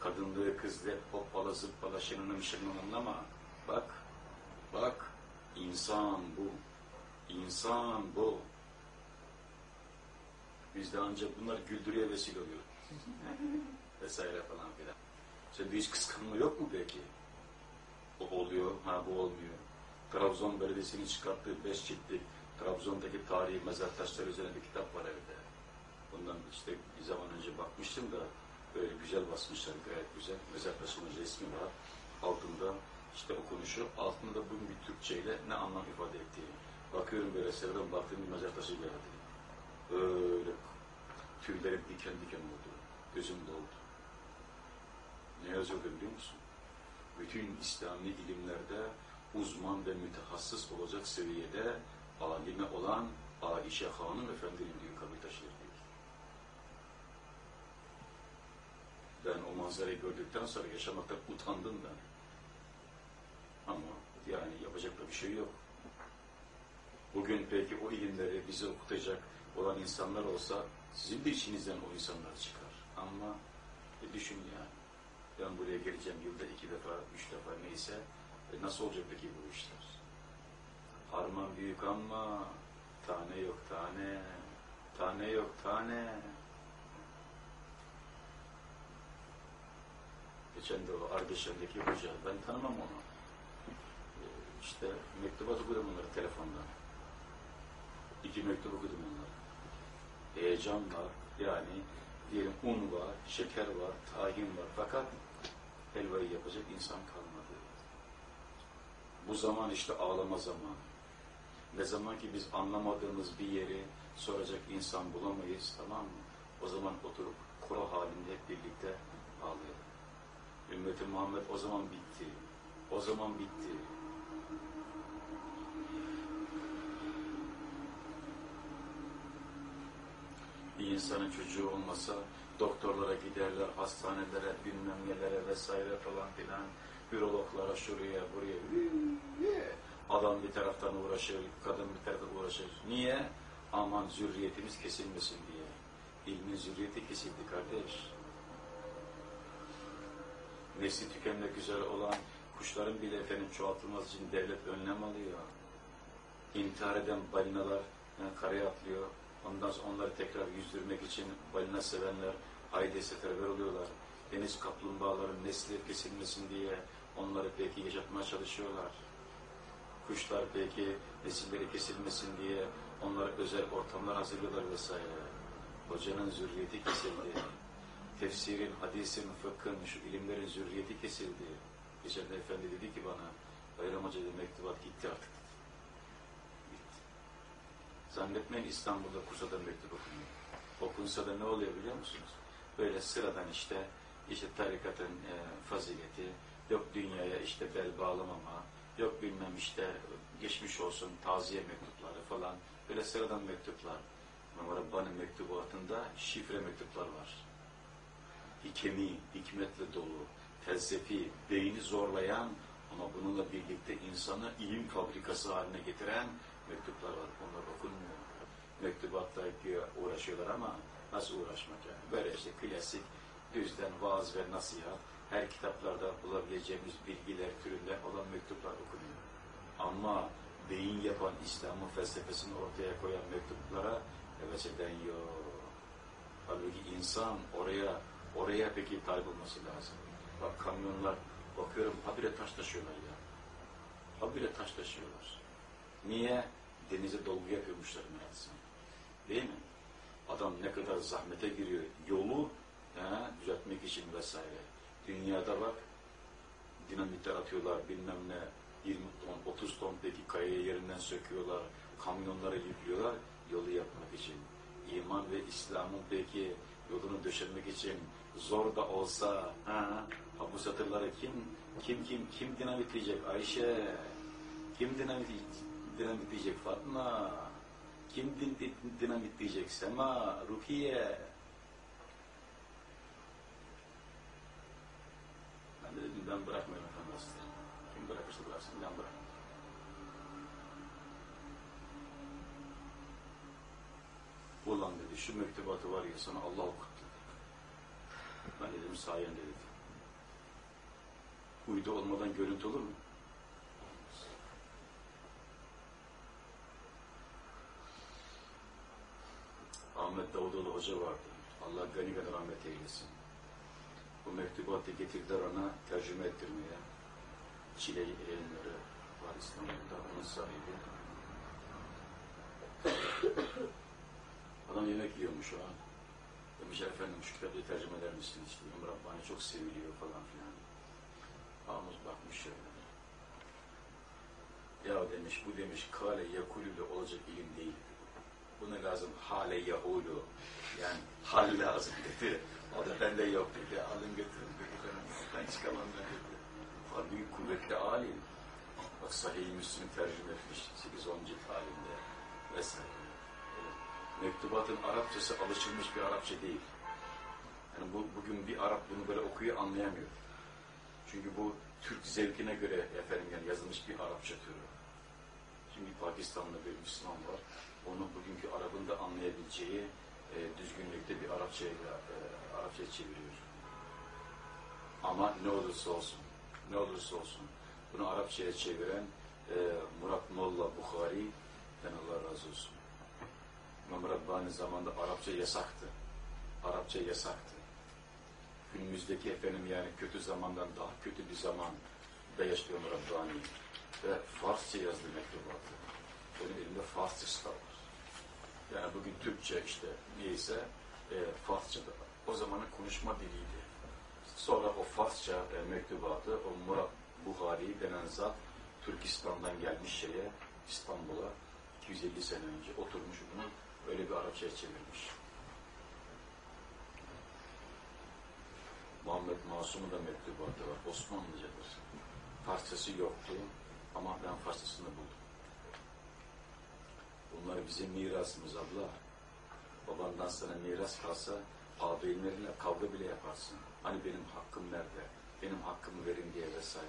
kadınlığı kızdı hoppala zıppala şınınım şınınım ama bak bak insan bu insan bu bizde ancak bunlar güldürüye vesile oluyor vesaire falan filan sende hiç kıskanma yok mu peki o oluyor ha bu olmuyor Trabzon Belediyesi'nin çıkarttığı beş ciltlik Trabzon'daki tarihi mezar taşları üzerine bir kitap var evde Bundan işte bir zaman önce bakmıştım da böyle güzel basmışlar gayet güzel. Mezar taşının resmi var. Altında işte okunuşu. Altında bunun bir Türkçeyle ne anlam ifade ettiği. Bakıyorum böyle sıradan baktığım bir mezar taşı geldi. Böyle tüylerim diken diken oldu. Gözüm doldu. Ne yazıyordu biliyor musun? Bütün İslami ilimlerde uzman ve mütehassıs olacak seviyede alime olan Aişe Hanım Efendi'nin diyor kabul taşır diyor. Ben o manzarayı gördükten sonra yaşamaktan utandım ben. Ama yani yapacak da bir şey yok. Bugün peki o ilimleri bize okutacak olan insanlar olsa sizin de içinizden o insanlar çıkar. Ama e düşün yani. Ben buraya geleceğim yılda iki defa, üç defa neyse. E nasıl olacak peki bu işler? Harman büyük ama tane yok tane. Tane yok tane. Geçen de o Ardeşen'deki hoca, ben tanımam onu. Ee, İşte mektubat okudum onları telefondan. İki mektup okudum onları. Heyecan var, yani diyelim un var, şeker var, tahin var. Fakat helvayı yapacak insan kalmadı. Bu zaman işte ağlama zamanı. Ne zaman ki biz anlamadığımız bir yeri soracak insan bulamayız, tamam mı? O zaman oturup koro halinde hep birlikte ağlayalım. Ümmeti Muhammed o zaman bitti. O zaman bitti. Bir insanın çocuğu olmasa doktorlara giderler, hastanelere, bilmem nelere vesaire falan filan, ürologlara şuraya buraya. Adam bir taraftan uğraşır, kadın bir taraftan uğraşır. Niye? Aman zürriyetimiz kesilmesin diye. İlmin zürriyeti kesildi kardeş nesli tükenmek üzere olan kuşların bile efendim çoğaltılması için devlet önlem alıyor. İntihar eden balinalar yani karaya atlıyor. Ondan sonra onları tekrar yüzdürmek için balina sevenler haydi seferber oluyorlar. Deniz kaplumbağaların nesli kesilmesin diye onları peki yaşatmaya çalışıyorlar. Kuşlar peki nesilleri kesilmesin diye onlara özel ortamlar hazırlıyorlar vesaire. Hocanın zürriyeti kesildi tefsirin, hadisin, fıkhın, şu ilimlerin zürriyeti kesildi. Geçen efendi dedi ki bana, Bayram Hoca dedi, mektubat gitti artık. Zannetmeyin İstanbul'da Kursa'da mektup okunuyor. Okunsa da ne oluyor biliyor musunuz? Böyle sıradan işte, işte tarikatın e, fazileti, yok dünyaya işte bel bağlamama, yok bilmem işte geçmiş olsun taziye mektupları falan, böyle sıradan mektuplar. Ama Rabbani mektubatında şifre mektuplar var hikemi, hikmetle dolu, felsefi, beyni zorlayan ama bununla birlikte insanı ilim fabrikası haline getiren mektuplar var. Onlar okunmuyor. Mektubatla uğraşıyorlar ama nasıl uğraşmak yani? Böyle işte klasik düzden vaaz ve nasihat, her kitaplarda bulabileceğimiz bilgiler türünden olan mektuplar okunuyor. Ama beyin yapan İslam'ın felsefesini ortaya koyan mektuplara evet yok. Halbuki insan oraya Oraya peki talip olması lazım. Bak kamyonlar, bakıyorum habire taş taşıyorlar ya. Habire taş taşıyorlar. Niye? Denize dolgu yapıyormuşlar meğerse. Değil mi? Adam ne kadar zahmete giriyor. Yolu he, düzeltmek için vesaire. Dünyada bak dinamitler atıyorlar bilmem ne 20 ton, 30 ton peki kayayı yerinden söküyorlar, kamyonlara yüklüyorlar yolu yapmak için. İman ve İslam'ın peki yolunu döşemek için zor da olsa ha, ha bu satırları kim kim kim kim dinamitleyecek Ayşe kim dinamit dinamitleyecek Fatma kim din, din, dinamitleyecek Sema Rukiye ben de dedim ben bırakmıyorum efendim sizi. kim bırakırsa bıraksın ben bırakmam Ulan dedi şu mektubatı var ya sana Allah okuttu. Ben dedim sayende dedi. Uydu olmadan görüntü olur mu? Ahmet Davutoğlu Hoca vardı. Allah gani gani rahmet eylesin. Bu mektubatı getirdiler ona tercüme ettirmeye. Çile eğilimleri var İstanbul'da. Onun sahibi. Adam yemek yiyormuş o an. Demiş efendim şu kitabı tercüme eder misiniz? İşte İmam Rabbani çok seviliyor falan filan. Ağamız bakmış şöyle. Ya demiş bu demiş kale yakulüyle olacak ilim değil. Buna lazım hale yahulu. Yani hal lazım dedi. O da bende yok dedi. Alın götürün dedi. Ben çıkamam ben dedi. Halbuki kuvvetli alim. Bak Sahih-i Müslim tercüme etmiş 8-10 cilt halinde vesaire. Mektubatın Arapçası alışılmış bir Arapça değil. Yani bu, bugün bir Arap bunu böyle okuyor anlayamıyor. Çünkü bu Türk zevkine göre efendim yani yazılmış bir Arapça türü. Şimdi Pakistanlı bir Müslüman var. Onu bugünkü Arap'ın da anlayabileceği e, düzgünlükte bir Arapçaya, e, Arapçaya çeviriyor. Ama ne olursa olsun, ne olursa olsun bunu Arapçaya çeviren e, Murat Molla Bukhari Allah razı olsun. İmam Rabbani zamanında Arapça yasaktı. Arapça yasaktı. Günümüzdeki efendim yani kötü zamandan daha kötü bir zaman da yaşıyor Rabbani. Ve Farsça yazdı mektubatı. Benim elimde Farsçası da var. Yani bugün Türkçe işte neyse e, Farsça da. O zamanın konuşma diliydi. Sonra o Farsça e, mektubatı o Murat Buhari denen zat Türkistan'dan gelmiş şeye İstanbul'a 250 sene önce oturmuş bunu öyle bir Arapçaya çevirmiş. Muhammed Masum'un da mektubatı var. Osmanlıcadır. Farsçası yoktu ama ben Farsçasını buldum. Bunlar bizim mirasımız abla. Babandan sana miras kalsa ağabeyinlerinle kavga bile yaparsın. Hani benim hakkım nerede? Benim hakkımı verin diye vesaire.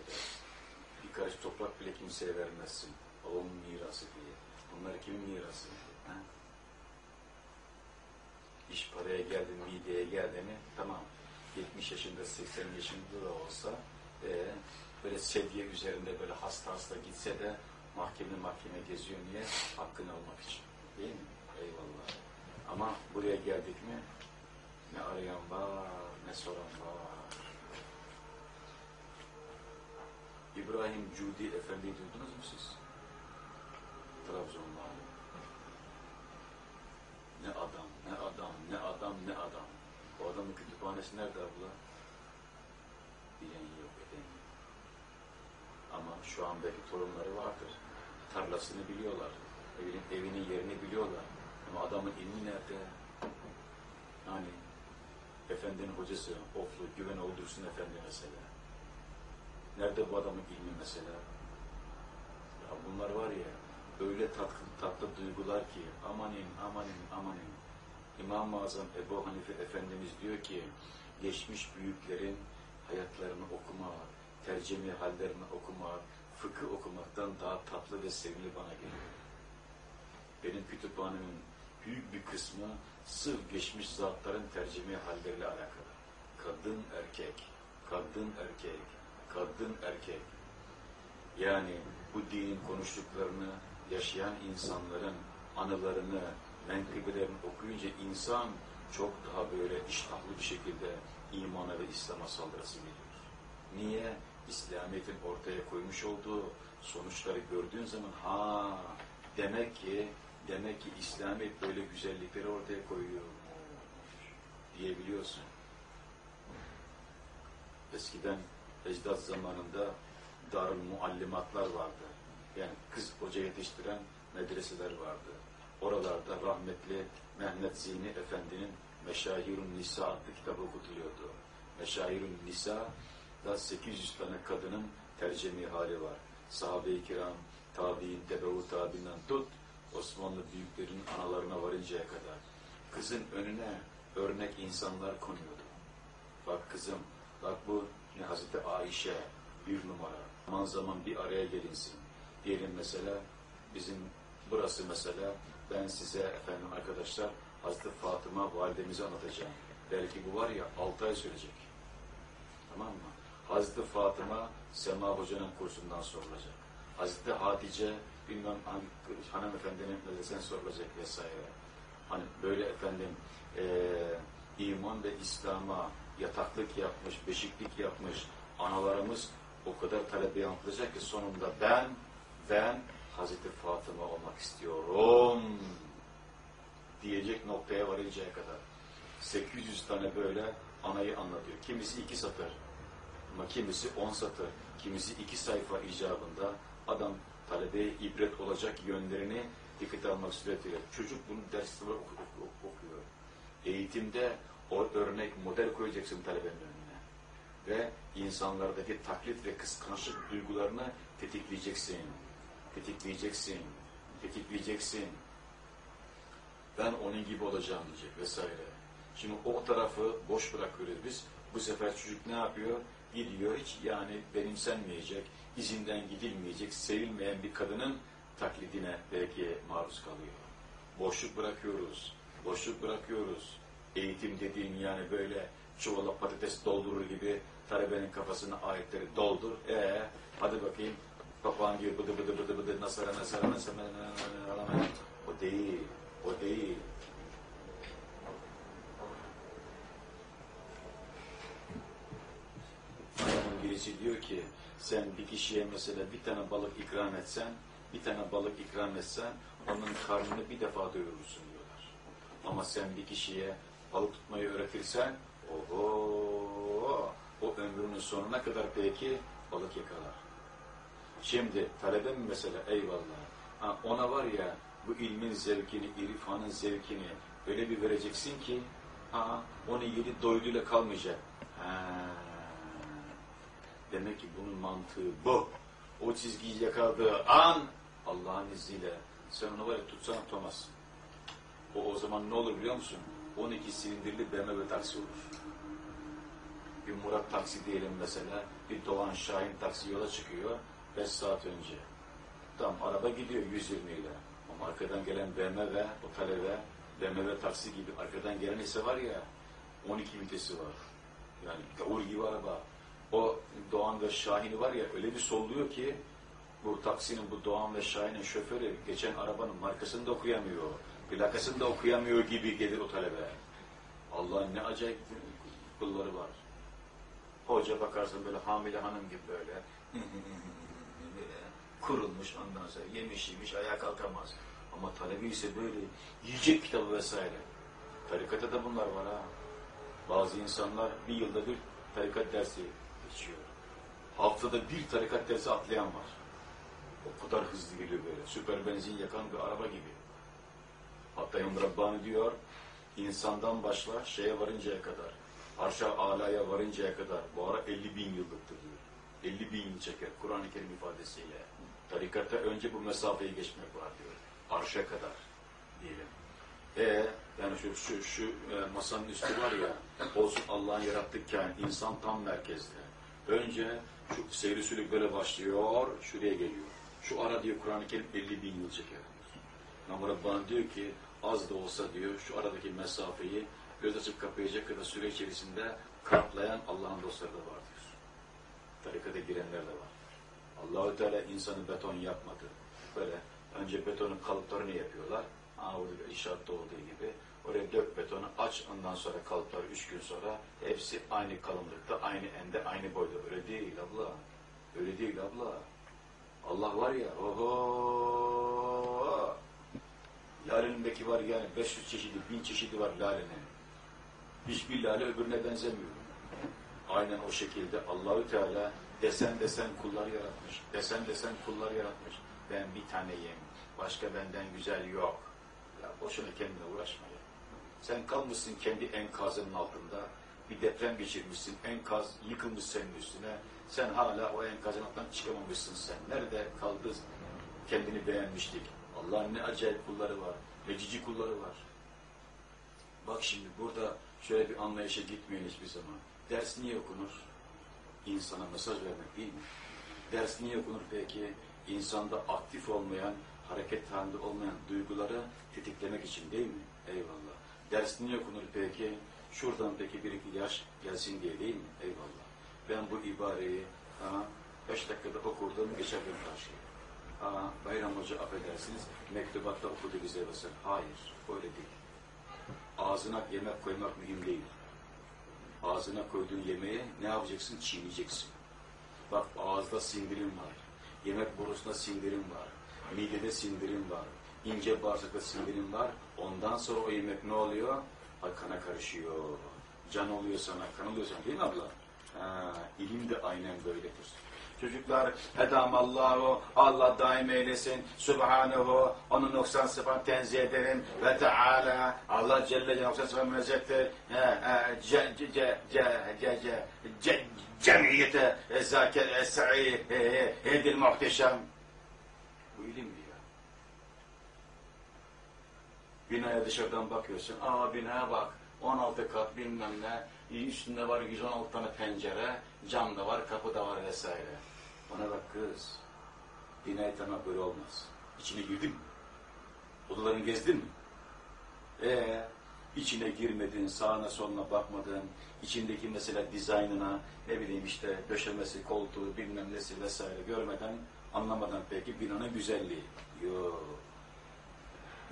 Bir karış toprak bile kimseye vermezsin. Babamın mirası diye. Bunlar kimin mirası? Ha? İş paraya geldi, mideye geldi mi tamam. 70 yaşında, 80 yaşında da olsa e, böyle sedye üzerinde böyle hasta hasta gitse de mahkeme mahkeme geziyor niye? Hakkını almak için. Değil mi? Eyvallah. Ama buraya geldik mi ne arayan var, ne soran var. İbrahim Cudi Efendi'yi duydunuz mu siz? Trabzonlu. Ne adam, ne adam, ne adam, ne adam. O adamın kütüphanesi nerede abla? Bilen yok, eden yok. Ama şu an belki torunları vardır. Tarlasını biliyorlar. Evinin, evinin yerini biliyorlar. Ama adamın ilmi nerede? Yani efendinin hocası, oflu, güven oldursun efendi mesela. Nerede bu adamın ilmi mesela? Ya bunlar var ya, öyle tatlı, tatlı duygular ki amanin, amanin, amanin. İmam-ı Azam Ebu Hanife Efendimiz diyor ki, geçmiş büyüklerin hayatlarını okuma, tercüme hallerini okuma, fıkıh okumaktan daha tatlı ve sevimli bana geliyor. Benim kütüphanemin büyük bir kısmı sırf geçmiş zatların tercüme halleriyle alakalı. Kadın, erkek, kadın, erkek, kadın, erkek. Yani bu dinin konuştuklarını yaşayan insanların anılarını, menkıbelerini okuyunca insan çok daha böyle iştahlı bir şekilde imana ve İslam'a saldırısı geliyor. Niye? İslamiyet'in ortaya koymuş olduğu sonuçları gördüğün zaman ha demek ki demek ki İslamiyet böyle güzellikleri ortaya koyuyor diyebiliyorsun. Eskiden ecdat zamanında darül muallimatlar vardı. Yani kız hoca yetiştiren medreseler vardı. Oralarda rahmetli Mehmet Zihni Efendi'nin Meşahirun Nisa adlı kitabı okutuluyordu. Meşahirun Nisa da 800 tane kadının tercemi hali var. Sahabe-i kiram, tabi'in, tebevu tabi'inden tut, Osmanlı büyüklerin analarına varıncaya kadar. Kızın önüne örnek insanlar konuyordu. Bak kızım, bak bu ne Hazreti Ayşe bir numara. Zaman zaman bir araya gelinsin. Diyelim mesela bizim burası mesela ben size efendim arkadaşlar Hazreti Fatıma validemizi anlatacağım. Belki bu var ya 6 ay sürecek. Tamam mı? Hazreti Fatıma Sema Hoca'nın kursundan sorulacak. Hazreti Hatice bilmem hangi hanımefendinin medresen sorulacak vesaire. Hani böyle efendim eee iman ve İslam'a yataklık yapmış, beşiklik yapmış analarımız o kadar talebe yanıtlayacak ki sonunda ben, ben Hazreti Fatıma olmak istiyorum diyecek noktaya varıncaya kadar. 800 tane böyle anayı anlatıyor. Kimisi iki satır kimisi on satır, kimisi iki sayfa icabında adam talebeye ibret olacak yönlerini dikkate almak suretiyle. Çocuk bunu derste oku- oku- okuyor. Eğitimde o örnek model koyacaksın talebenin önüne. Ve insanlardaki taklit ve kıskançlık duygularını tetikleyeceksin. Tetikleyeceksin. Tetikleyeceksin. Ben onun gibi olacağım diyecek vesaire. Şimdi o tarafı boş bırakıyoruz biz. Bu sefer çocuk ne yapıyor? Gidiyor hiç yani benimsenmeyecek, izinden gidilmeyecek, sevilmeyen bir kadının taklidine belki maruz kalıyor. Boşluk bırakıyoruz. Boşluk bırakıyoruz. Eğitim dediğin yani böyle çuvala patates doldurur gibi talebenin kafasına ayetleri doldur. Ee, hadi bakayım papağan gibi bıdı bıdı bıdı bıdı nasara nasara nasara o değil, o değil. Adamın birisi diyor ki sen bir kişiye mesela bir tane balık ikram etsen, bir tane balık ikram etsen onun karnını bir defa doyurursun diyorlar. Ama sen bir kişiye balık tutmayı öğretirsen oho o ömrünün sonuna kadar belki balık yakalar. Şimdi talebe mi mesela eyvallah. Ha, ona var ya bu ilmin zevkini, irfanın zevkini öyle bir vereceksin ki ha, onu yedi doyduyla kalmayacak. Ha. Demek ki bunun mantığı bu. O çizgiyi yakaladığı an Allah'ın izniyle sen onu var ya tutsan tutamazsın. O o zaman ne olur biliyor musun? 12 silindirli BMW taksi olur. Bir Murat taksi diyelim mesela, bir Doğan Şahin taksi yola çıkıyor 5 saat önce. Tam araba gidiyor 120 ile. Ama arkadan gelen BMW, o talebe, BMW taksi gibi arkadan gelen ise var ya 12 vitesi var. Yani gavur gibi araba. O Doğan ve Şahin'i var ya öyle bir solluyor ki bu taksinin, bu Doğan ve Şahin'in şoförü geçen arabanın markasını da okuyamıyor. Plakasını da okuyamıyor gibi gelir o talebe. Allah'ın ne acayip kulları var. Hoca bakarsın böyle hamile hanım gibi böyle kurulmuş ondan sonra yemiş yemiş ayağa kalkamaz. Ama talebi ise böyle yiyecek kitabı vesaire. Tarikata da bunlar var ha. Bazı insanlar bir yılda bir tarikat dersi geçiyor. Haftada bir tarikat dersi atlayan var. O kadar hızlı geliyor böyle. Süper benzin yakan bir araba gibi. Hatta İmam Rabbani diyor, insandan başla şeye varıncaya kadar, arşa alaya varıncaya kadar, bu ara 50 bin yıllıktır diyor. 50 bin yıl çeker Kur'an-ı Kerim ifadesiyle. Tarikatta önce bu mesafeyi geçmek var diyor. Arşa kadar diyelim. E yani şu şu şu e, masanın üstü var ya olsun Allah'ın yarattık yani insan tam merkezde. Önce şu seyri sülük böyle başlıyor, şuraya geliyor. Şu ara diyor Kur'an-ı Kerim 50 bin yıl çeker. Ama Rabbani diyor ki az da olsa diyor şu aradaki mesafeyi göz açıp kapayacak kadar süre içerisinde kaplayan Allah'ın dostları da var diyor. Tarikata girenler de var. Allahü Teala insanı beton yapmadı. Böyle önce betonun kalıplarını yapıyorlar. Aa, burada inşaatta olduğu gibi. Oraya dök betonu aç ondan sonra kalıplar üç gün sonra hepsi aynı kalınlıkta, aynı ende, aynı boyda. Öyle değil abla. Öyle değil abla. Allah var ya oho lalenin var yani 500 çeşidi, 1000 çeşidi var lalenin. Hiçbir lale öbürüne benzemiyor. Aynen o şekilde Allahü Teala desen desen kullar yaratmış. Desen desen kullar yaratmış. Ben bir taneyim. Başka benden güzel yok. Ya boşuna kendine uğraşma. Sen kalmışsın kendi enkazının altında. Bir deprem geçirmişsin. Enkaz yıkılmış senin üstüne. Sen hala o enkazın altından çıkamamışsın sen. Nerede kaldı kendini beğenmişlik? Allah'ın ne acayip kulları var. Ne cici kulları var. Bak şimdi burada şöyle bir anlayışa gitmeyin hiçbir zaman. Ders niye okunur? İnsana mesaj vermek değil mi? Ders niye okunur peki? İnsanda aktif olmayan, hareket halinde olmayan duyguları tetiklemek için değil mi? Eyvallah. Ders niye okunur peki? Şuradan peki bir iki yaş gelsin diye değil mi? Eyvallah. Ben bu ibareyi ha, beş dakikada okurdum, geçerdim karşıya. Aa, Bayram Hoca affedersiniz, mektubatta okudu bize mesela. Hayır, öyle değil. Ağzına yemek koymak mühim değil. Ağzına koyduğun yemeği ne yapacaksın? Çiğneyeceksin. Bak ağızda sindirim var. Yemek borusunda sindirim var. Midede sindirim var. İnce bağırsakta sindirim var. Ondan sonra o yemek ne oluyor? Ay kana karışıyor. Can oluyor sana, kan oluyor sana değil mi abla? Ha, ilim de aynen böyledir. Çocuklar edamallahu Allah daim eylesin. Subhanehu onun noksan sıfat tenzih ederim ve Teala Allah Celle Celle noksan sıfat münezzehtir. Ce ce ce ce ce ce ce cemiyete zaker es'i edil muhteşem. Bu ilim diyor. Binaya dışarıdan bakıyorsun. Aa binaya bak. 16 kat bilmem ne. Üstünde var 116 tane pencere. Cam da var, kapı da var vesaire. Bana bak kız. Binayı tanımak böyle olmaz. İçine girdin mi? Odalarını gezdin mi? Ee, içine girmedin, sağına soluna bakmadın, içindeki mesela dizaynına, ne bileyim işte döşemesi, koltuğu, bilmem nesi vesaire görmeden, anlamadan peki binanın güzelliği. Yok.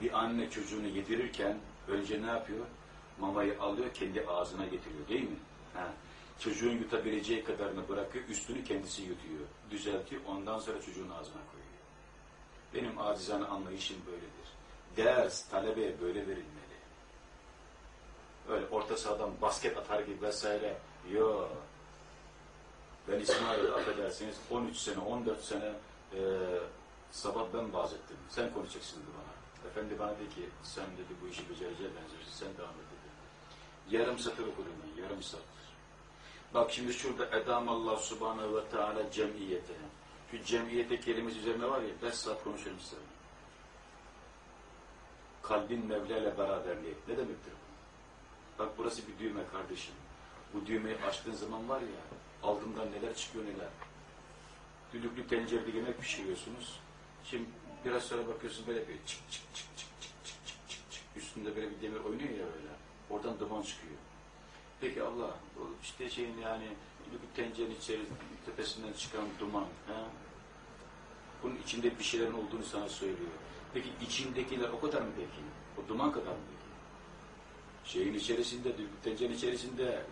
Bir anne çocuğunu yedirirken önce ne yapıyor? Mamayı alıyor, kendi ağzına getiriyor değil mi? Ha. Çocuğun yutabileceği kadarını bırakıyor, üstünü kendisi yutuyor. Düzeltiyor, ondan sonra çocuğun ağzına koyuyor. Benim acizane anlayışım böyledir. Ders talebeye böyle verilmeli. Öyle orta sahadan basket atar gibi vesaire. Yok. Ben İsmail'de affedersiniz 13 sene, 14 sene e, sabah ben vaaz ettim. Sen konuşacaksın bana. Efendi bana dedi ki sen dedi bu işi becereceğe benziyorsun. Sen devam et dedi. Yarım satır okudum ben. Yarım satır. Bak şimdi şurada edam Allah subhanehu ve teala cemiyete. Şu cemiyete kelimesi üzerine var ya 5 saat konuşurum size. Kalbin Mevla ile beraberliği. Ne demektir bu? Bak burası bir düğme kardeşim. Bu düğmeyi açtığın zaman var ya altından neler çıkıyor neler. Düdüklü tencerede yemek pişiriyorsunuz. Şimdi biraz sonra bakıyorsun böyle bir çık çık çık çık çık çık çık çık çık. Üstünde böyle bir demir oynuyor ya böyle. Oradan duman çıkıyor. Peki Allah, işte şeyin yani bir tencerenin içeri tepesinden çıkan duman, he? bunun içinde bir şeylerin olduğunu sana söylüyor. Peki içindekiler o kadar mı peki? O duman kadar mı peki? Şeyin içerisinde, tencerenin içerisinde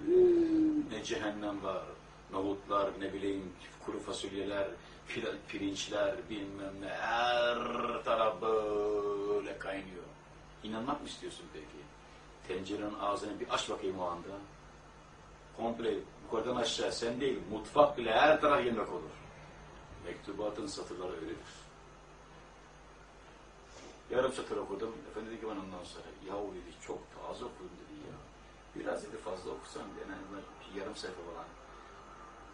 ne cehennem var, nohutlar, ne bileyim kuru fasulyeler, pirinçler, bilmem ne, her taraf böyle kaynıyor. İnanmak mı istiyorsun peki? Tencerenin ağzını bir aç bakayım o anda. Komple yukarıdan aşağı sen değil, mutfak bile her taraf yemek olur. Mektubatın satırları öyledir. Yarım satır okudum. Efendi dedi ki bana ondan sonra, yahu dedi çok taze okudum dedi ya. Biraz dedi fazla okusam en azından yarım sayfa falan.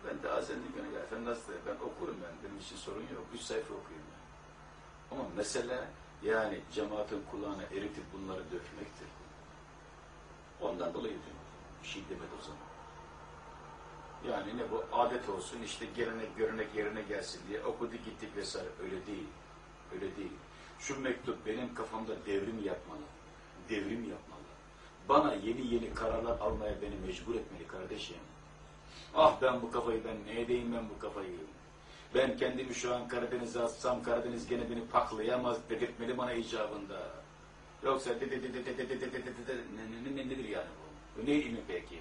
Ben de azen dedim ya efendi nasıl ben okurum ben, benim için sorun yok. Üç sayfa okuyayım ben. Ama mesele yani cemaatin kulağına eritip bunları dökmektir. Ondan dolayı diyor. Bir şey demedi o zaman. Yani ne bu adet olsun işte gelenek görenek yerine gelsin diye okudu gittik vesaire. Öyle değil. Öyle değil. Şu mektup benim kafamda devrim yapmalı. Devrim yapmalı. Bana yeni yeni kararlar almaya beni mecbur etmeli kardeşim. Ah ben bu kafayı ben ne edeyim ben bu kafayı. Ben kendimi şu an Karadeniz'e atsam Karadeniz gene beni paklayamaz dedirtmeli bana icabında. Yoksa ne nedir yani bu? Ne ilim peki?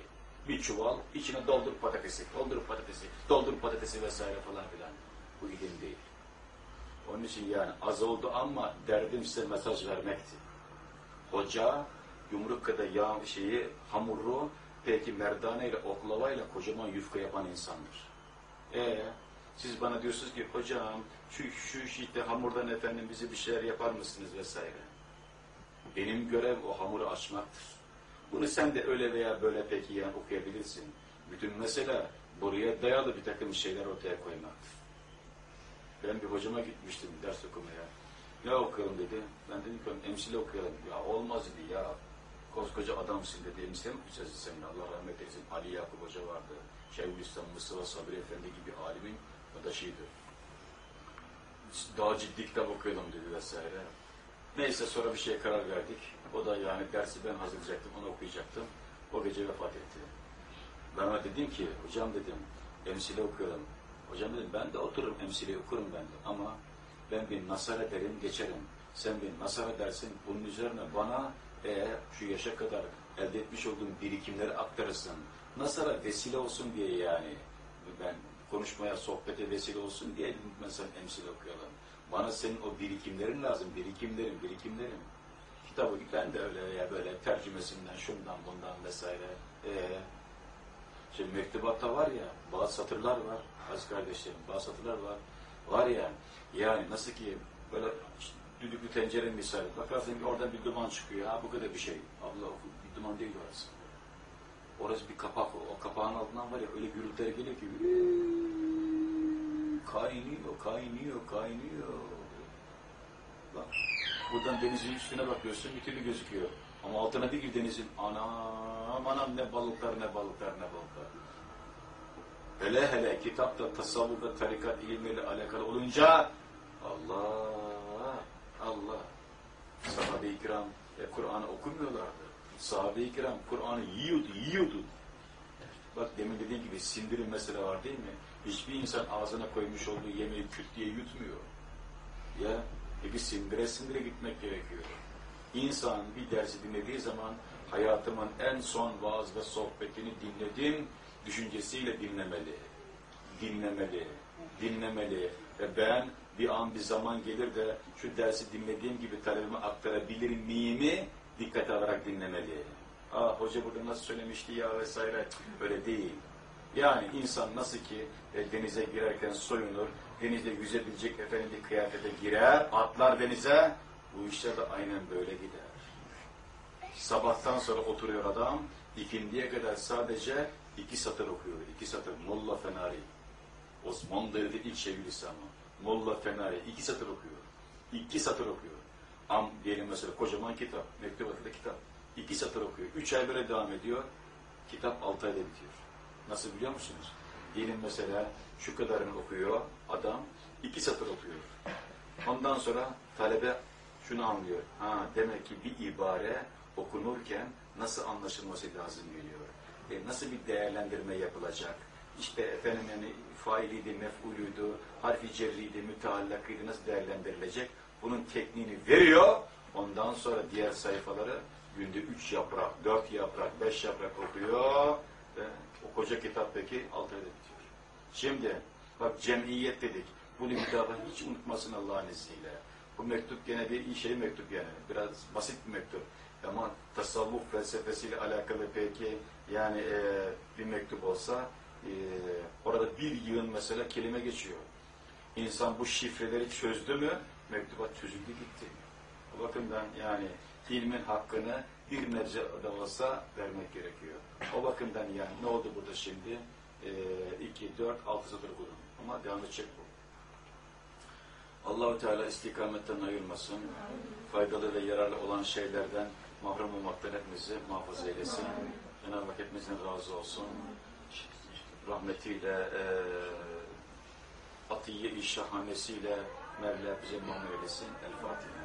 Bir çuval içine doldur patatesi, doldur patatesi, doldur patatesi vesaire falan filan. Bu ilim değil. Onun için yani az oldu ama derdim size mesaj vermekti. Hoca yumruk kadar yağ şeyi, hamuru peki merdane ile oklavayla kocaman yufka yapan insandır. E siz bana diyorsunuz ki hocam şu şu işte hamurdan efendim bize bir şeyler yapar mısınız vesaire. Benim görev o hamuru açmaktır. Bunu sen de öyle veya böyle peki yani okuyabilirsin. Bütün mesele buraya dayalı bir takım şeyler ortaya koymaktır. Ben bir hocama gitmiştim ders okumaya. Ne okuyalım dedi. Ben dedim ki emsile okuyalım. Ya olmaz dedi ya. Koskoca adamsın dedi. Emsile mi okuyacağız senin? Allah rahmet eylesin. Ali Yakup Hoca vardı. Şeyhülislam Mustafa Sabri Efendi gibi alimin adaşıydı. Daha ciddi kitap okuyalım dedi vesaire. Neyse sonra bir şeye karar verdik. O da yani dersi ben hazırlayacaktım, onu okuyacaktım. O gece vefat etti. Ben ona dedim ki, hocam dedim, emsile okuyalım. Hocam dedim, ben de otururum emsile okurum ben de. Ama ben bir nasar ederim, geçerim. Sen bir nasar edersin, bunun üzerine bana e, şu yaşa kadar elde etmiş olduğum birikimleri aktarırsın. Nasara vesile olsun diye yani. Ben konuşmaya, sohbete vesile olsun diye mesela emsile okuyalım. Bana senin o birikimlerin lazım, birikimlerim, birikimlerim. Kitabı ben de öyle ya böyle tercümesinden, şundan, bundan vesaire. Ee, şimdi mektubatta var ya, bazı satırlar var, aziz kardeşlerim, bazı satırlar var. Var ya, yani nasıl ki böyle düdüklü tencere misali, bakarsın oradan bir duman çıkıyor, ha bu kadar bir şey. Allah bir duman değil orası. Orası bir kapak, o, o kapağın altından var ya öyle gürültüler geliyor ki kaynıyor, kaynıyor, kaynıyor. Bak, buradan denizin üstüne bakıyorsun, bir türlü gözüküyor. Ama altına bir gir denizin, anam anam ne balıklar, ne balıklar, ne balıklar. Hele hele kitapta, tasavvufta, tarikat ilmiyle alakalı olunca Allah, Allah. Sahabe-i kiram e, Kur'an'ı okumuyorlardı. Sahabe-i kiram Kur'an'ı yiyordu, yiyordu. Bak demin dediğim gibi sindirim mesele var değil mi? Hiçbir insan ağzına koymuş olduğu yemeği küt diye yutmuyor. Ya peki sindire sindire gitmek gerekiyor. İnsan bir dersi dinlediği zaman hayatımın en son vaaz ve sohbetini dinledim düşüncesiyle dinlemeli. Dinlemeli. Dinlemeli. Ve ben bir an bir zaman gelir de şu dersi dinlediğim gibi talebime aktarabilir miyimi dikkate alarak dinlemeli. Aa hoca burada nasıl söylemişti ya vesaire. Öyle değil. Yani insan nasıl ki e, denize girerken soyunur, denizde yüzebilecek efendim bir kıyafete girer, atlar denize, bu işler de aynen böyle gider. Sabahtan sonra oturuyor adam, ikindiye kadar sadece iki satır okuyor. iki satır. Molla Fenari. Osmanlı Devleti ilk Şeyhülislam'ı. Molla Fenari. iki satır okuyor. İki satır okuyor. Am diyelim mesela kocaman kitap. Mektubatı'da kitap. İki satır okuyor. Üç ay böyle devam ediyor. Kitap altı ayda bitiyor. Nasıl biliyor musunuz? Diyelim mesela şu kadarını okuyor adam, iki satır okuyor. Ondan sonra talebe şunu anlıyor. Ha demek ki bir ibare okunurken nasıl anlaşılması lazım geliyor. E, nasıl bir değerlendirme yapılacak? İşte efendim yani failiydi, mef'ulüydü, harfi cerriydi, müteallakıydı nasıl değerlendirilecek? Bunun tekniğini veriyor. Ondan sonra diğer sayfaları günde üç yaprak, dört yaprak, beş yaprak okuyor. Ve o koca kitap peki altı ayda bitiyor. Şimdi bak cemiyet dedik. Bir daha hiç unutmasın Allah'ın izniyle. Bu mektup gene bir iyi şey mektup yani. Biraz basit bir mektup. Ama tasavvuf felsefesiyle alakalı peki yani e, bir mektup olsa e, orada bir yığın mesela kelime geçiyor. İnsan bu şifreleri çözdü mü mektubat çözüldü gitti. O bakımdan yani ilmin hakkını bir nebze de olsa vermek gerekiyor. O bakımdan yani ne oldu burada şimdi? 2, 4, 6 satır okudum. Ama devam edecek bu. Allahu Teala istikametten ayırmasın. Faydalı ve yararlı olan şeylerden mahrum olmaktan hepimizi muhafaza eylesin. Cenab-ı Hak hepimizin razı olsun. Rahmetiyle, e, atiye-i şahanesiyle Mevla bize mamur eylesin. El Fatiha.